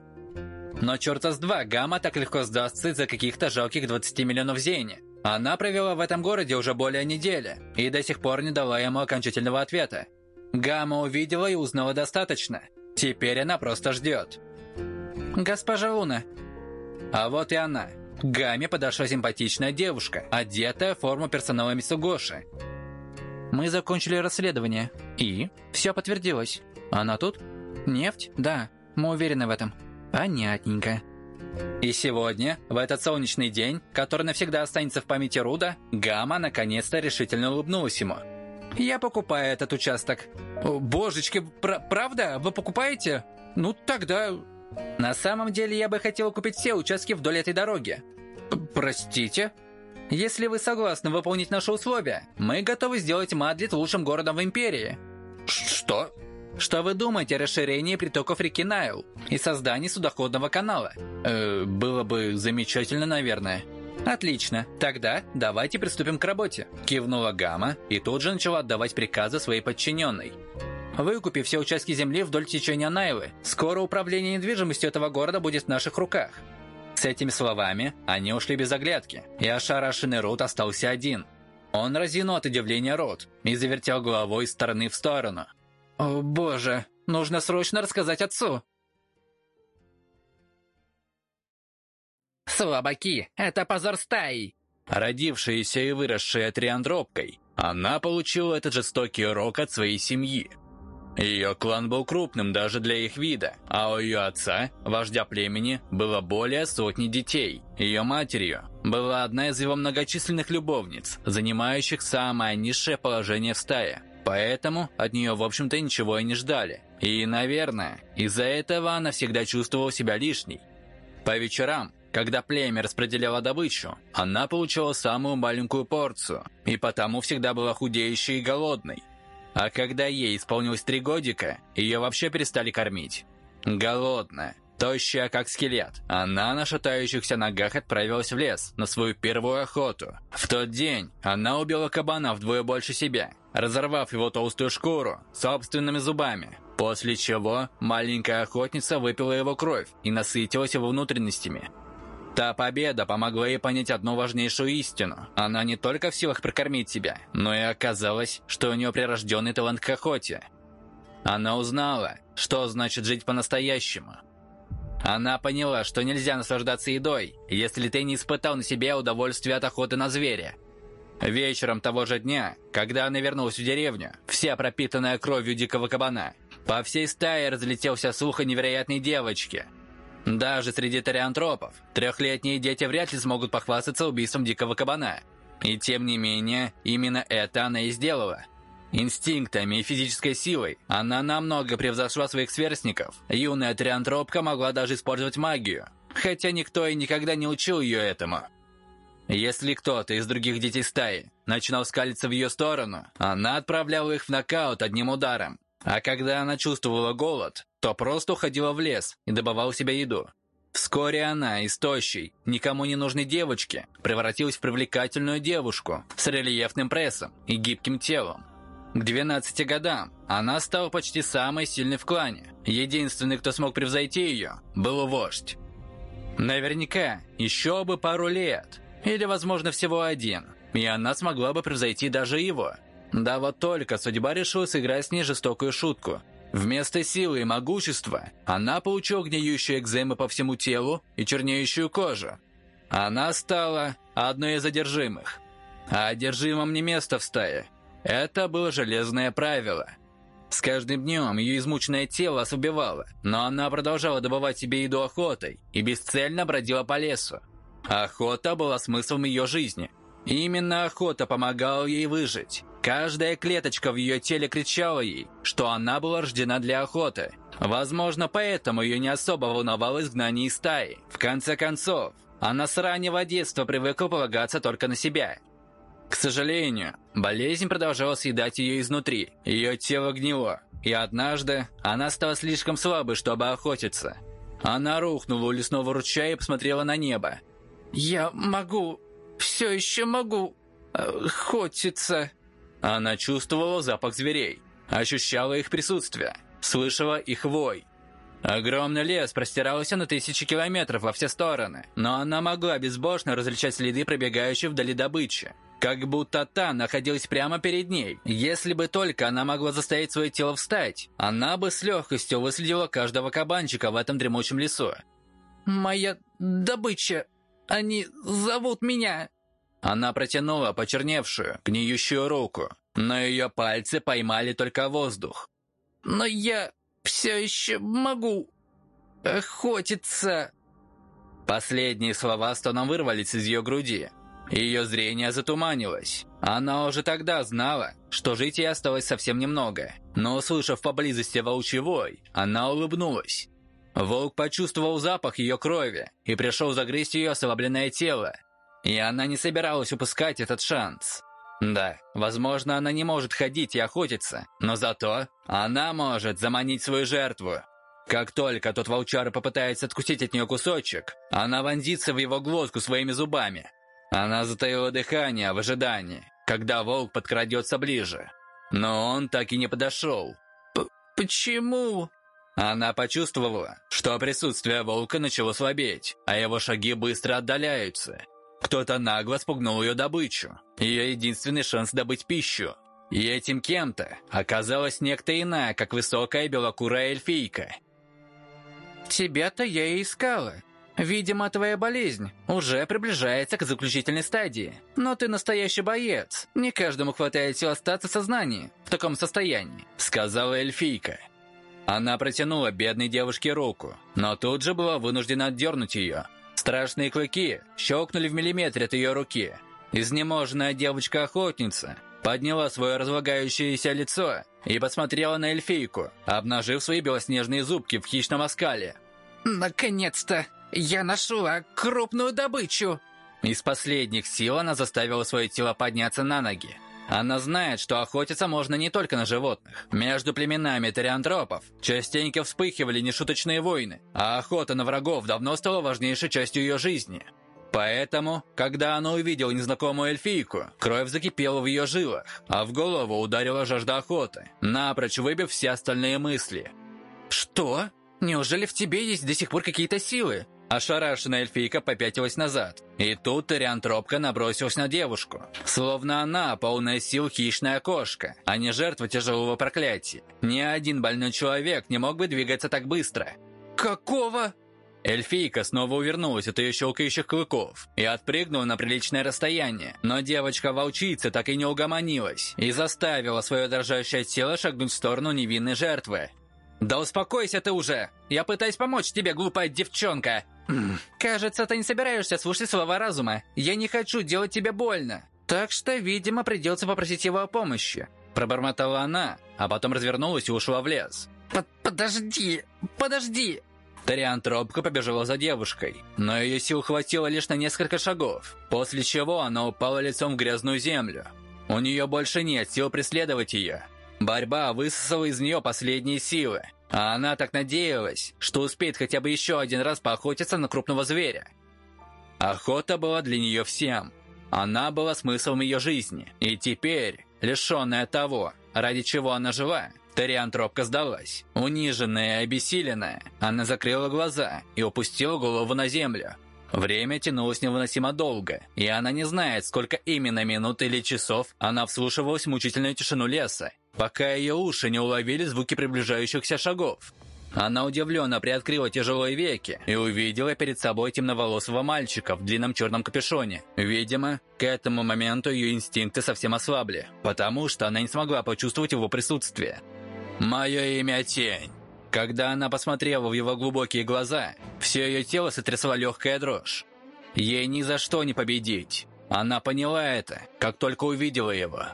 Но черта с два, Гамма так легко сдастся за каких-то жалких 20 миллионов зени. Она провела в этом городе уже более недели и до сих пор не дала ему окончательного ответа. Гамма увидела и узнала достаточно. Теперь она просто ждет. «Госпожа Луна». А вот и она. К Гамме подошла симпатичная девушка, одетая в форму персонала Мисугоши. Мы закончили расследование. И? Все подтвердилось. Она тут? Нефть? Да, мы уверены в этом. Понятненько. И сегодня, в этот солнечный день, который навсегда останется в памяти Руда, Гамма наконец-то решительно улыбнулась ему. «Я покупаю этот участок». «Божечки, пр правда? Вы покупаете? Ну, тогда...» «На самом деле, я бы хотел купить все участки вдоль этой дороги». «Простите?» Если вы согласны выполнить наши условия, мы готовы сделать Мадрид лучшим городом в Империи. Что? Что вы думаете о расширении притоков реки Найл и создании судоходного канала? Э, было бы замечательно, наверное. Отлично. Тогда давайте приступим к работе. Кивнула Гамма и тут же начала отдавать приказы своей подчиненной. Выкупив все участки земли вдоль течения Найлы, скоро управление недвижимостью этого города будет в наших руках. С этими словами они ушли без оглядки, и ошарашенный Рут остался один. Он разинул от удивления рот и завертел головой из стороны в сторону. «О, боже, нужно срочно рассказать отцу!» «Слабаки, это позор стаи!» Родившаяся и выросшая триандропкой, она получила этот жестокий урок от своей семьи – ее клан был крупным даже для их вида, а у ее отца, вождя племени, было более сотни детей. Ее матерью была одна из его многочисленных любовниц, занимающих самое низшее положение в стае. Поэтому от нее, в общем-то, ничего и не ждали. И, наверное, из-за этого она всегда чувствовала себя лишней. По вечерам, когда племя распределяло добычу, она получала самую маленькую порцию, и потому всегда была худеющей и голодной. А когда ей исполнилось три годика, ее вообще перестали кормить. Голодная, тощая как скелет, она на шатающихся ногах отправилась в лес на свою первую охоту. В тот день она убила кабана вдвое больше себя, разорвав его толстую шкуру собственными зубами. После чего маленькая охотница выпила его кровь и насытилась его внутренностями. Та победа помогла ей понять одну важнейшую истину. Она не только в силах прокормить себя, но и оказалось, что у нее прирожденный талант к охоте. Она узнала, что значит жить по-настоящему. Она поняла, что нельзя наслаждаться едой, если ты не испытал на себе удовольствие от охоты на зверя. Вечером того же дня, когда она вернулась в деревню, вся пропитанная кровью дикого кабана, по всей стае разлетелся слух о невероятной девочке – даже среди тариантропов трехлетние дети вряд ли смогут похвастаться убийством дикого кабана. И тем не менее, именно это она и сделала. Инстинктами и физической силой она намного превзошла своих сверстников. Юная триантропка могла даже использовать магию, хотя никто и никогда не учил ее этому. Если кто-то из других детей стаи начинал скалиться в ее сторону, она отправляла их в нокаут одним ударом. А когда она чувствовала голод, то просто уходила в лес и добывала себе еду. Вскоре она из тощей, никому не нужной девочки превратилась в привлекательную девушку с рельефным прессом и гибким телом. К 12 годам она стала почти самой сильной в клане. Единственный, кто смог превзойти ее, был вождь. Наверняка еще бы пару лет, или, возможно, всего один, и она смогла бы превзойти даже его. Да вот только судьба решила сыграть с ней жестокую шутку – Вместо силы и могущества она получила гниющие экземы по всему телу и чернеющую кожу. Она стала одной из одержимых. А одержимым не место в стае. Это было железное правило. С каждым днем ее измученное тело ослабевало, но она продолжала добывать себе еду охотой и бесцельно бродила по лесу. Охота была смыслом ее жизни. Именно охота помогала ей выжить. Каждая клеточка в ее теле кричала ей, что она была рождена для охоты. Возможно, поэтому ее не особо волновало изгнание из стаи. В конце концов, она с раннего детства привыкла полагаться только на себя. К сожалению, болезнь продолжала съедать ее изнутри. Ее тело гнило, и однажды она стала слишком слабой, чтобы охотиться. Она рухнула у лесного ручья и посмотрела на небо. «Я могу, все еще могу охотиться». Она чувствовала запах зверей, ощущала их присутствие, слышала их вой. Огромный лес простирался на тысячи километров во все стороны, но она могла безбожно различать следы пробегающей вдали добычи. Как будто та находилась прямо перед ней. Если бы только она могла заставить свое тело встать, она бы с легкостью выследила каждого кабанчика в этом дремучем лесу. «Моя добыча! Они зовут меня!» Она протянула почерневшую, гниющую руку, но ее пальцы поймали только воздух. «Но я все еще могу охотиться!» Последние слова стоном вырвались из ее груди. Ее зрение затуманилось. Она уже тогда знала, что жить ей осталось совсем немного. Но, услышав поблизости волчий вой, она улыбнулась. Волк почувствовал запах ее крови и пришел загрызть ее ослабленное тело. И она не собиралась упускать этот шанс. Да, возможно, она не может ходить и охотиться, но зато она может заманить свою жертву. Как только тот волчар попытается откусить от нее кусочек, она вонзится в его глотку своими зубами. Она затаила дыхание в ожидании, когда волк подкрадется ближе. Но он так и не подошел. П «Почему?» Она почувствовала, что присутствие волка начало слабеть, а его шаги быстро отдаляются. Кто-то нагло спугнул ее добычу, ее единственный шанс добыть пищу. И этим кем-то оказалась некто иная, как высокая белокурая эльфийка. «Тебя-то я и искала. Видимо, твоя болезнь уже приближается к заключительной стадии. Но ты настоящий боец. Не каждому хватает сил остаться в сознании в таком состоянии», — сказала эльфийка. Она протянула бедной девушке руку, но тут же была вынуждена отдернуть ее. Страшные клыки щелкнули в миллиметре от ее руки. Изнеможенная девочка-охотница подняла свое разлагающееся лицо и посмотрела на эльфийку, обнажив свои белоснежные зубки в хищном оскале. «Наконец-то я нашла крупную добычу!» Из последних сил она заставила свое тело подняться на ноги. Она знает, что охотиться можно не только на животных. Между племенами териантропов частенько вспыхивали нешуточные войны, а охота на врагов давно стала важнейшей частью ее жизни. Поэтому, когда она увидела незнакомую эльфийку, кровь закипела в ее жилах, а в голову ударила жажда охоты, напрочь выбив все остальные мысли. «Что? Неужели в тебе есть до сих пор какие-то силы?» Ошарашенная эльфийка попятилась назад. И тут Ториантропка набросилась на девушку. Словно она полная сил хищная кошка, а не жертва тяжелого проклятия. Ни один больной человек не мог бы двигаться так быстро. «Какого?» Эльфийка снова увернулась от ее щелкающих клыков и отпрыгнула на приличное расстояние. Но девочка-волчица так и не угомонилась и заставила свое дрожащее тело шагнуть в сторону невинной жертвы. «Да успокойся ты уже! Я пытаюсь помочь тебе, глупая девчонка!» «Кажется, ты не собираешься слушать слова разума. Я не хочу делать тебе больно. Так что, видимо, придется попросить его о помощи». Пробормотала она, а потом развернулась и ушла в лес. «Подожди! Подожди!» Ториан робко побежала за девушкой, но ее сил хватило лишь на несколько шагов, после чего она упала лицом в грязную землю. У нее больше нет сил преследовать ее. Борьба высосала из нее последние силы, а она так надеялась, что успеет хотя бы еще один раз поохотиться на крупного зверя. Охота была для нее всем. Она была смыслом ее жизни. И теперь, лишенная того, ради чего она жила, Ториан сдалась. Униженная и обессиленная, она закрыла глаза и опустила голову на землю. Время тянулось невыносимо долго, и она не знает, сколько именно минут или часов она вслушивалась в мучительную тишину леса, пока ее уши не уловили звуки приближающихся шагов. Она удивленно приоткрыла тяжелые веки и увидела перед собой темноволосого мальчика в длинном черном капюшоне. Видимо, к этому моменту ее инстинкты совсем ослабли, потому что она не смогла почувствовать его присутствие. «Мое имя Тень». Когда она посмотрела в его глубокие глаза, все ее тело сотрясла легкая дрожь. Ей ни за что не победить. Она поняла это, как только увидела его.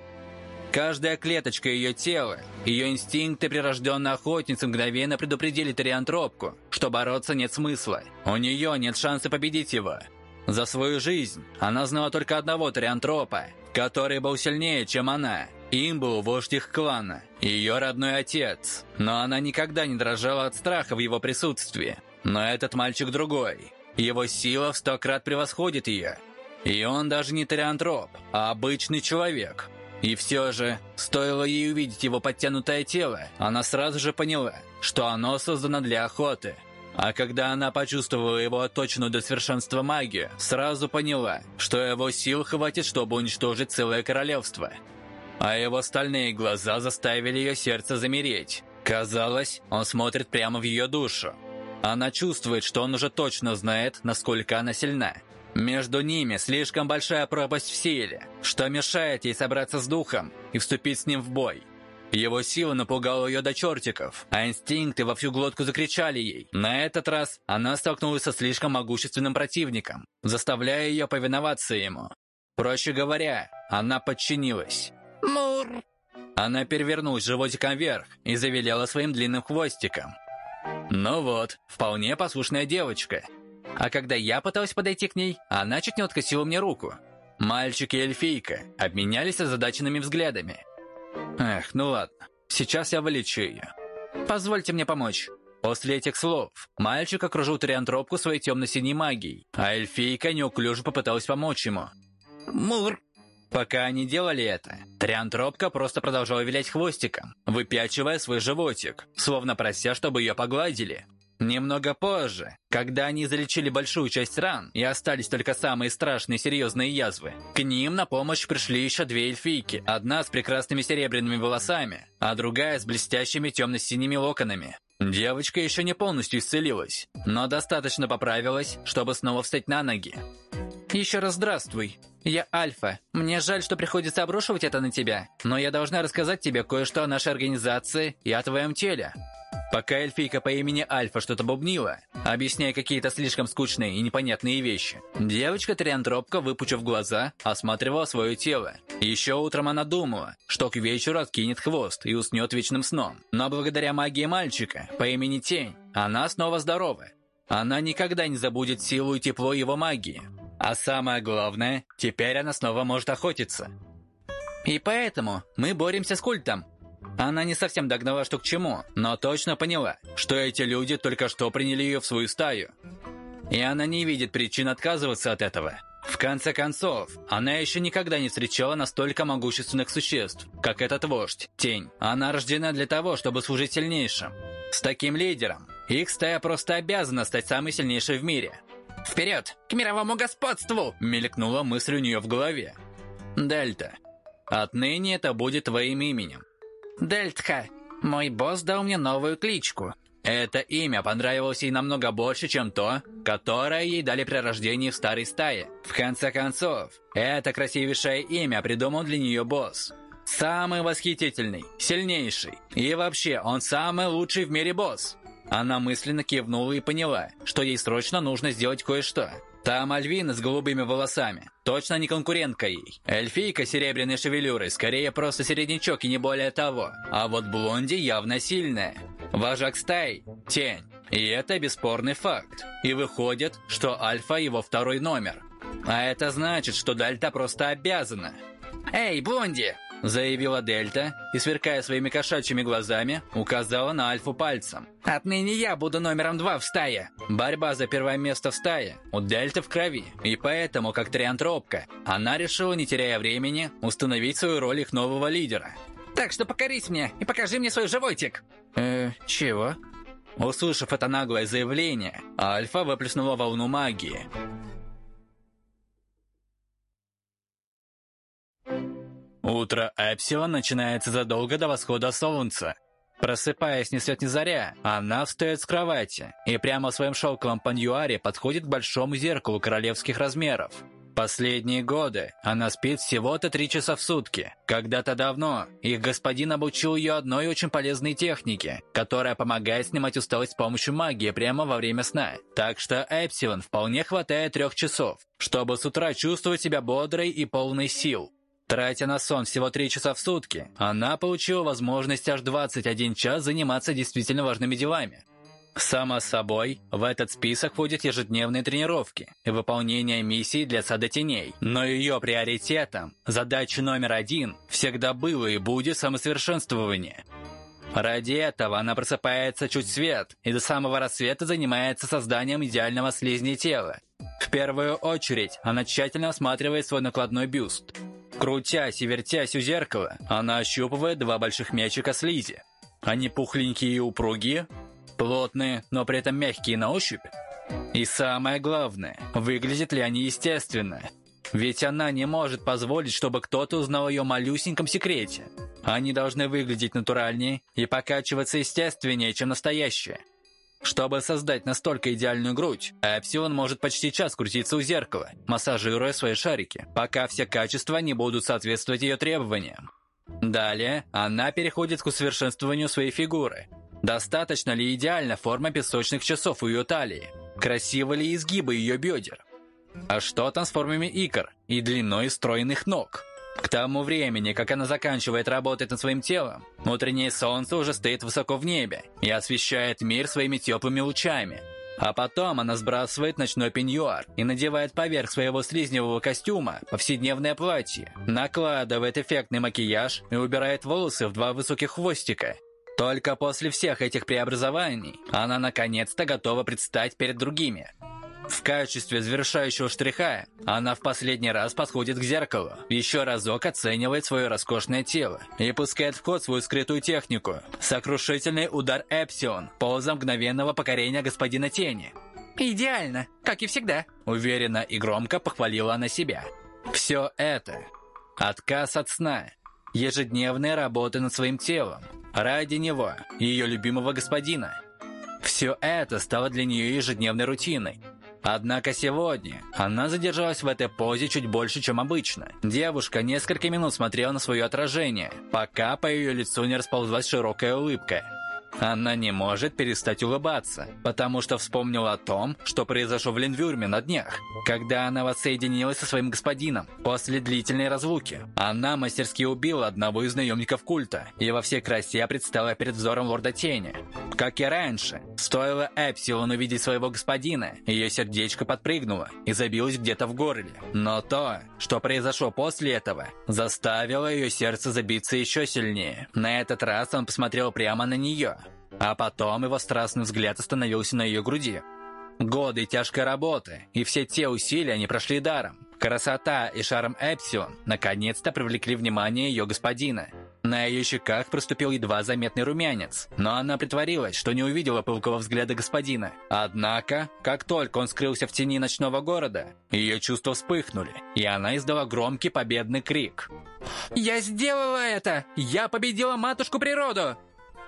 Каждая клеточка ее тела, ее инстинкты прирожденной охотницы мгновенно предупредили Ториантропку, что бороться нет смысла. У нее нет шанса победить его. За свою жизнь она знала только одного Ториантропа, который был сильнее, чем она. Им был вождь их клана, ее родной отец. Но она никогда не дрожала от страха в его присутствии. Но этот мальчик другой. Его сила в сто крат превосходит ее. И он даже не Ториантроп, а обычный человек. И все же, стоило ей увидеть его подтянутое тело, она сразу же поняла, что оно создано для охоты. А когда она почувствовала его отточенную до совершенства магию, сразу поняла, что его сил хватит, чтобы уничтожить целое королевство. А его стальные глаза заставили ее сердце замереть. Казалось, он смотрит прямо в ее душу. Она чувствует, что он уже точно знает, насколько она сильна. Между ними слишком большая пропасть в силе, что мешает ей собраться с духом и вступить с ним в бой. Его сила напугала ее до чертиков, а инстинкты во всю глотку закричали ей. На этот раз она столкнулась со слишком могущественным противником, заставляя ее повиноваться ему. Проще говоря, она подчинилась. «Мур!» Она перевернулась животиком вверх и завиляла своим длинным хвостиком. Ну вот, вполне послушная девочка – а когда я пыталась подойти к ней, она чуть не откосила мне руку. Мальчик и эльфийка обменялись озадаченными взглядами. Эх, ну ладно, сейчас я вылечу ее. Позвольте мне помочь. После этих слов мальчик окружил триантропку своей темно-синей магией, а эльфийка неуклюже попыталась помочь ему. «Мур!» Пока они делали это, триантропка просто продолжала вилять хвостиком, выпячивая свой животик, словно прося, чтобы ее погладили. Немного позже, когда они залечили большую часть ран и остались только самые страшные серьезные язвы, к ним на помощь пришли еще две эльфийки. Одна с прекрасными серебряными волосами, а другая с блестящими темно-синими локонами. Девочка еще не полностью исцелилась, но достаточно поправилась, чтобы снова встать на ноги. «Еще раз здравствуй. Я Альфа. Мне жаль, что приходится обрушивать это на тебя, но я должна рассказать тебе кое-что о нашей организации и о твоем теле. Пока эльфийка по имени Альфа что-то бубнила, объясняя какие-то слишком скучные и непонятные вещи, девочка Триантропка, выпучив глаза, осматривала свое тело. Еще утром она думала, что к вечеру откинет хвост и уснет вечным сном. Но благодаря магии мальчика по имени Тень, она снова здорова. Она никогда не забудет силу и тепло его магии. А самое главное, теперь она снова может охотиться. И поэтому мы боремся с культом, она не совсем догнала, что к чему, но точно поняла, что эти люди только что приняли ее в свою стаю. И она не видит причин отказываться от этого. В конце концов, она еще никогда не встречала настолько могущественных существ, как этот вождь, Тень. Она рождена для того, чтобы служить сильнейшим. С таким лидером, их стая просто обязана стать самой сильнейшей в мире. «Вперед, к мировому господству!» мелькнула мысль у нее в голове. «Дельта, отныне это будет твоим именем. Дельтха, мой босс дал мне новую кличку. Это имя понравилось ей намного больше, чем то, которое ей дали при рождении в старой стае. В конце концов, это красивейшее имя придумал для нее босс. Самый восхитительный, сильнейший. И вообще, он самый лучший в мире босс. Она мысленно кивнула и поняла, что ей срочно нужно сделать кое-что. Там Альвина с голубыми волосами. Точно не конкурентка ей. Эльфийка серебряной шевелюрой скорее просто середнячок и не более того. А вот Блонди явно сильная. Вожак стаи – тень. И это бесспорный факт. И выходит, что Альфа его второй номер. А это значит, что Дальта просто обязана. «Эй, Блонди, заявила Дельта и, сверкая своими кошачьими глазами, указала на Альфу пальцем. «Отныне я буду номером два в стае!» Борьба за первое место в стае у Дельты в крови, и поэтому, как триантропка, она решила, не теряя времени, установить свою роль их нового лидера. «Так что покорись мне и покажи мне свой животик!» «Э, чего?» Услышав это наглое заявление, Альфа выплеснула волну магии. Утро Эпсилон начинается задолго до восхода солнца. Просыпаясь ни свет ни заря, она встает с кровати и прямо в своем шелковом паньюаре подходит к большому зеркалу королевских размеров. Последние годы она спит всего-то три часа в сутки. Когда-то давно их господин обучил ее одной очень полезной технике, которая помогает снимать усталость с помощью магии прямо во время сна. Так что Эпсилон вполне хватает трех часов, чтобы с утра чувствовать себя бодрой и полной сил. Тратя на сон всего 3 часа в сутки, она получила возможность аж 21 час заниматься действительно важными делами. Само собой, в этот список входят ежедневные тренировки и выполнение миссий для Сада Теней. Но ее приоритетом, задачей номер один, всегда было и будет самосовершенствование. Ради этого она просыпается чуть свет и до самого рассвета занимается созданием идеального слизни тела. В первую очередь, она тщательно осматривает свой накладной бюст. Крутясь и вертясь у зеркала, она ощупывает два больших мячика слизи. Они пухленькие и упругие, Плотные, но при этом мягкие на ощупь. И самое главное, выглядят ли они естественно. Ведь она не может позволить, чтобы кто-то узнал о ее малюсеньком секрете. Они должны выглядеть натуральнее и покачиваться естественнее, чем настоящие. Чтобы создать настолько идеальную грудь, Эпсилон может почти час крутиться у зеркала, массажируя свои шарики, пока все качества не будут соответствовать ее требованиям. Далее она переходит к усовершенствованию своей фигуры, Достаточно ли идеальна форма песочных часов у ее талии? Красивы ли изгибы ее бедер? А что там с формами икр и длиной стройных ног? К тому времени, как она заканчивает работать над своим телом, утреннее солнце уже стоит высоко в небе и освещает мир своими теплыми лучами. А потом она сбрасывает ночной пеньюар и надевает поверх своего слизневого костюма повседневное платье, накладывает эффектный макияж и убирает волосы в два высоких хвостика, только после всех этих преобразований она наконец-то готова предстать перед другими. В качестве завершающего штриха она в последний раз подходит к зеркалу, еще разок оценивает свое роскошное тело и пускает в ход свою скрытую технику – сокрушительный удар Эпсион, поза мгновенного покорения господина Тени. «Идеально, как и всегда», – уверенно и громко похвалила она себя. Все это – отказ от сна, ежедневная работа над своим телом, ради него, ее любимого господина. Все это стало для нее ежедневной рутиной. Однако сегодня она задержалась в этой позе чуть больше, чем обычно. Девушка несколько минут смотрела на свое отражение, пока по ее лицу не расползлась широкая улыбка. Она не может перестать улыбаться, потому что вспомнила о том, что произошло в Ленвюрме на днях, когда она воссоединилась со своим господином после длительной разлуки. Она мастерски убила одного из наемников культа и во всей красе предстала перед взором лорда Тени. Как и раньше, стоило Эпсилон увидеть своего господина, ее сердечко подпрыгнуло и забилось где-то в горле. Но то, что произошло после этого, заставило ее сердце забиться еще сильнее. На этот раз он посмотрел прямо на нее, а потом его страстный взгляд остановился на ее груди. Годы тяжкой работы и все те усилия не прошли даром. Красота и шарм Эпсион наконец-то привлекли внимание ее господина. На ее щеках проступил едва заметный румянец, но она притворилась, что не увидела пылкого взгляда господина. Однако, как только он скрылся в тени ночного города, ее чувства вспыхнули, и она издала громкий победный крик. «Я сделала это! Я победила матушку природу!»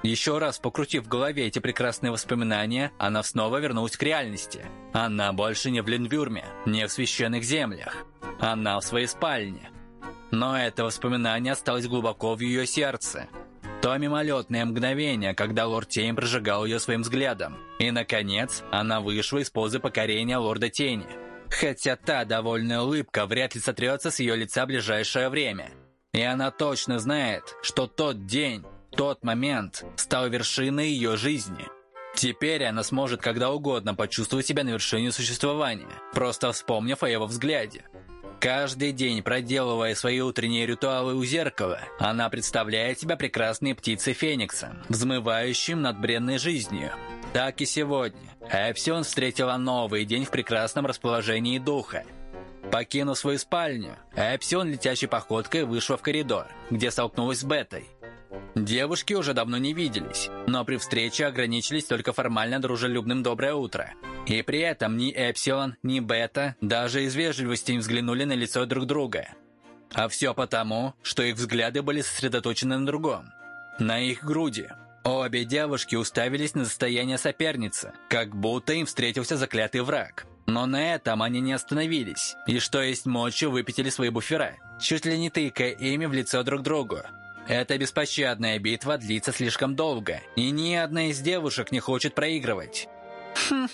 Еще раз покрутив в голове эти прекрасные воспоминания, она снова вернулась к реальности. Она больше не в Ленвюрме, не в священных землях. Она в своей спальне. Но это воспоминание осталось глубоко в ее сердце. То мимолетное мгновение, когда лорд Тень прожигал ее своим взглядом. И, наконец, она вышла из позы покорения лорда Тени. Хотя та довольная улыбка вряд ли сотрется с ее лица в ближайшее время. И она точно знает, что тот день тот момент стал вершиной ее жизни. Теперь она сможет когда угодно почувствовать себя на вершине существования, просто вспомнив о его взгляде. Каждый день, проделывая свои утренние ритуалы у зеркала, она представляет себя прекрасной птицей Феникса, взмывающим над бренной жизнью. Так и сегодня. Эпсион встретила новый день в прекрасном расположении духа. Покинув свою спальню, Эпсион летящей походкой вышла в коридор, где столкнулась с Бетой. Девушки уже давно не виделись, но при встрече ограничились только формально дружелюбным «доброе утро». И при этом ни Эпсилон, ни Бета даже из вежливости не взглянули на лицо друг друга. А все потому, что их взгляды были сосредоточены на другом. На их груди. Обе девушки уставились на состояние соперницы, как будто им встретился заклятый враг. Но на этом они не остановились, и что есть мочи выпятили свои буфера, чуть ли не тыкая ими в лицо друг другу. Эта беспощадная битва длится слишком долго, и ни одна из девушек не хочет проигрывать. Хм.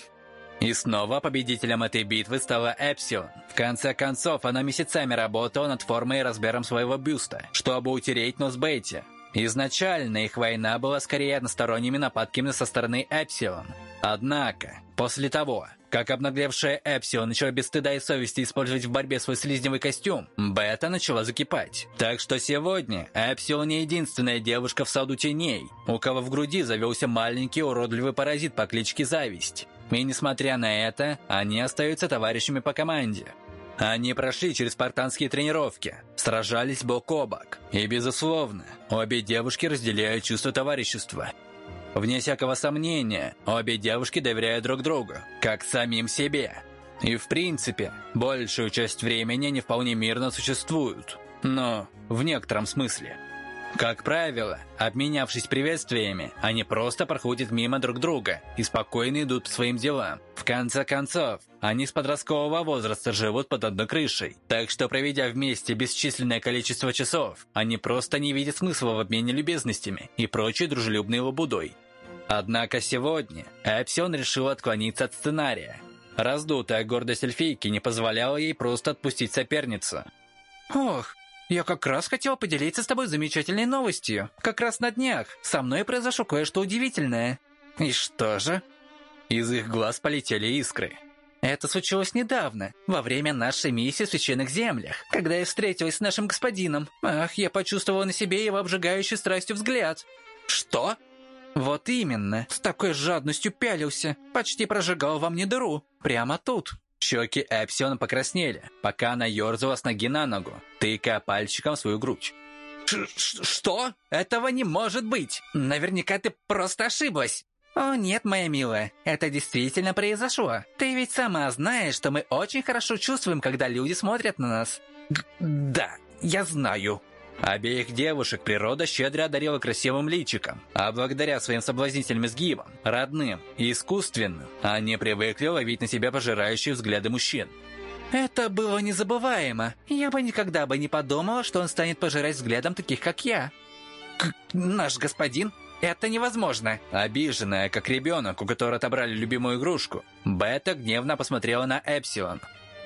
И снова победителем этой битвы стала Эпсион. В конце концов, она месяцами работала над формой и размером своего бюста, чтобы утереть нос Бетти. Изначально их война была скорее односторонними нападками со стороны Эпсион. Однако, после того, как обнаглевшая Эпсион начала без стыда и совести использовать в борьбе свой слизневый костюм, Бета начала закипать. Так что сегодня Эпсион не единственная девушка в саду теней, у кого в груди завелся маленький уродливый паразит по кличке Зависть. И несмотря на это, они остаются товарищами по команде. Они прошли через спартанские тренировки, сражались бок о бок. И, безусловно, обе девушки разделяют чувство товарищества – Вне всякого сомнения, обе девушки доверяют друг другу, как самим себе. И в принципе, большую часть времени они вполне мирно существуют. Но в некотором смысле. Как правило, обменявшись приветствиями, они просто проходят мимо друг друга и спокойно идут по своим делам. В конце концов, они с подросткового возраста живут под одной крышей, так что проведя вместе бесчисленное количество часов, они просто не видят смысла в обмене любезностями и прочей дружелюбной лабудой. Однако сегодня Эпсион решил отклониться от сценария. Раздутая гордость эльфийки не позволяла ей просто отпустить соперницу. «Ох, я как раз хотел поделиться с тобой замечательной новостью. Как раз на днях со мной произошло кое-что удивительное». «И что же?» Из их глаз полетели искры. Это случилось недавно, во время нашей миссии в священных землях, когда я встретилась с нашим господином. Ах, я почувствовала на себе его обжигающий страстью взгляд. «Что?» Вот именно, с такой жадностью пялился, почти прожигал во мне дыру. Прямо тут. Щеки Эпсиона покраснели, пока она ерзала с ноги на ногу, тыкая пальчиком в свою грудь. Ш «Что? Этого не может быть! Наверняка ты просто ошиблась!» «О нет, моя милая, это действительно произошло. Ты ведь сама знаешь, что мы очень хорошо чувствуем, когда люди смотрят на нас». Г «Да, я знаю», Обеих девушек природа щедро одарила красивым личиком, а благодаря своим соблазнительным изгибам, родным и искусственным, они привыкли ловить на себя пожирающие взгляды мужчин. Это было незабываемо. Я бы никогда бы не подумала, что он станет пожирать взглядом таких, как я. К наш господин? Это невозможно. Обиженная, как ребенок, у которого отобрали любимую игрушку, Бета гневно посмотрела на Эпсилон,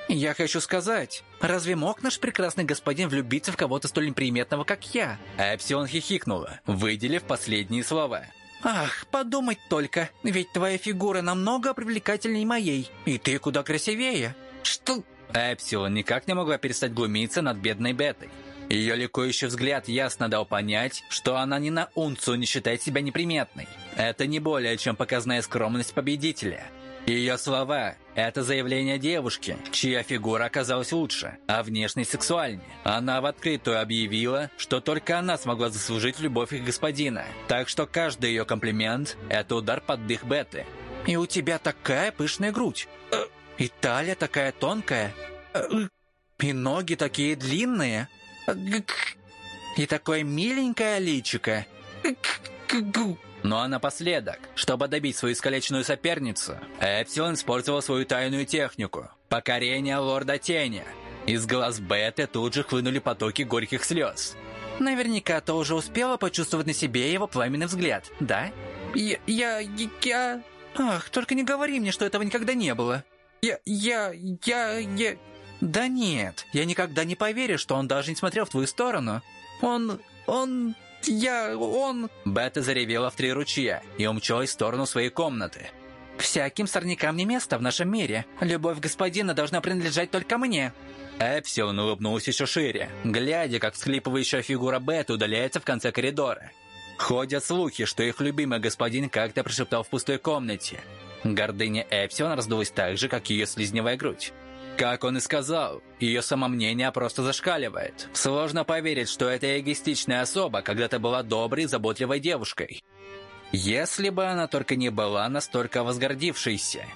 «Я хочу сказать, разве мог наш прекрасный господин влюбиться в кого-то столь неприметного, как я?» Эпсион хихикнула, выделив последние слова. «Ах, подумать только, ведь твоя фигура намного привлекательнее моей, и ты куда красивее». «Что?» Эпсилон никак не могла перестать глумиться над бедной Бетой. Ее ликующий взгляд ясно дал понять, что она ни на унцию не считает себя неприметной. Это не более чем показная скромность победителя. Ее слова – это заявление девушки, чья фигура оказалась лучше, а внешность сексуальнее. Она в открытую объявила, что только она смогла заслужить любовь их господина. Так что каждый ее комплимент – это удар под дых Беты. «И у тебя такая пышная грудь. Э, и талия такая тонкая. Э, и ноги такие длинные. Э, и такое миленькое личико. Ну а напоследок, чтобы добить свою искалеченную соперницу, Эпсилон использовал свою тайную технику – покорение лорда Тени. Из глаз Беты тут же хлынули потоки горьких слез. Наверняка ты уже успела почувствовать на себе его пламенный взгляд, да? Я... я... я... Ах, только не говори мне, что этого никогда не было. Я... я... я... я... Да нет, я никогда не поверю, что он даже не смотрел в твою сторону. Он... он... Я... он...» Бета заревела в три ручья и умчалась в сторону своей комнаты. «Всяким сорнякам не место в нашем мире. Любовь господина должна принадлежать только мне». Эпсилон улыбнулся еще шире, глядя, как всхлипывающая фигура Бета удаляется в конце коридора. Ходят слухи, что их любимый господин как-то прошептал в пустой комнате. Гордыня Эпсилон раздулась так же, как ее слизневая грудь. Как он и сказал, ее самомнение просто зашкаливает. Сложно поверить, что эта эгоистичная особа когда-то была доброй, заботливой девушкой. Если бы она только не была настолько возгордившейся –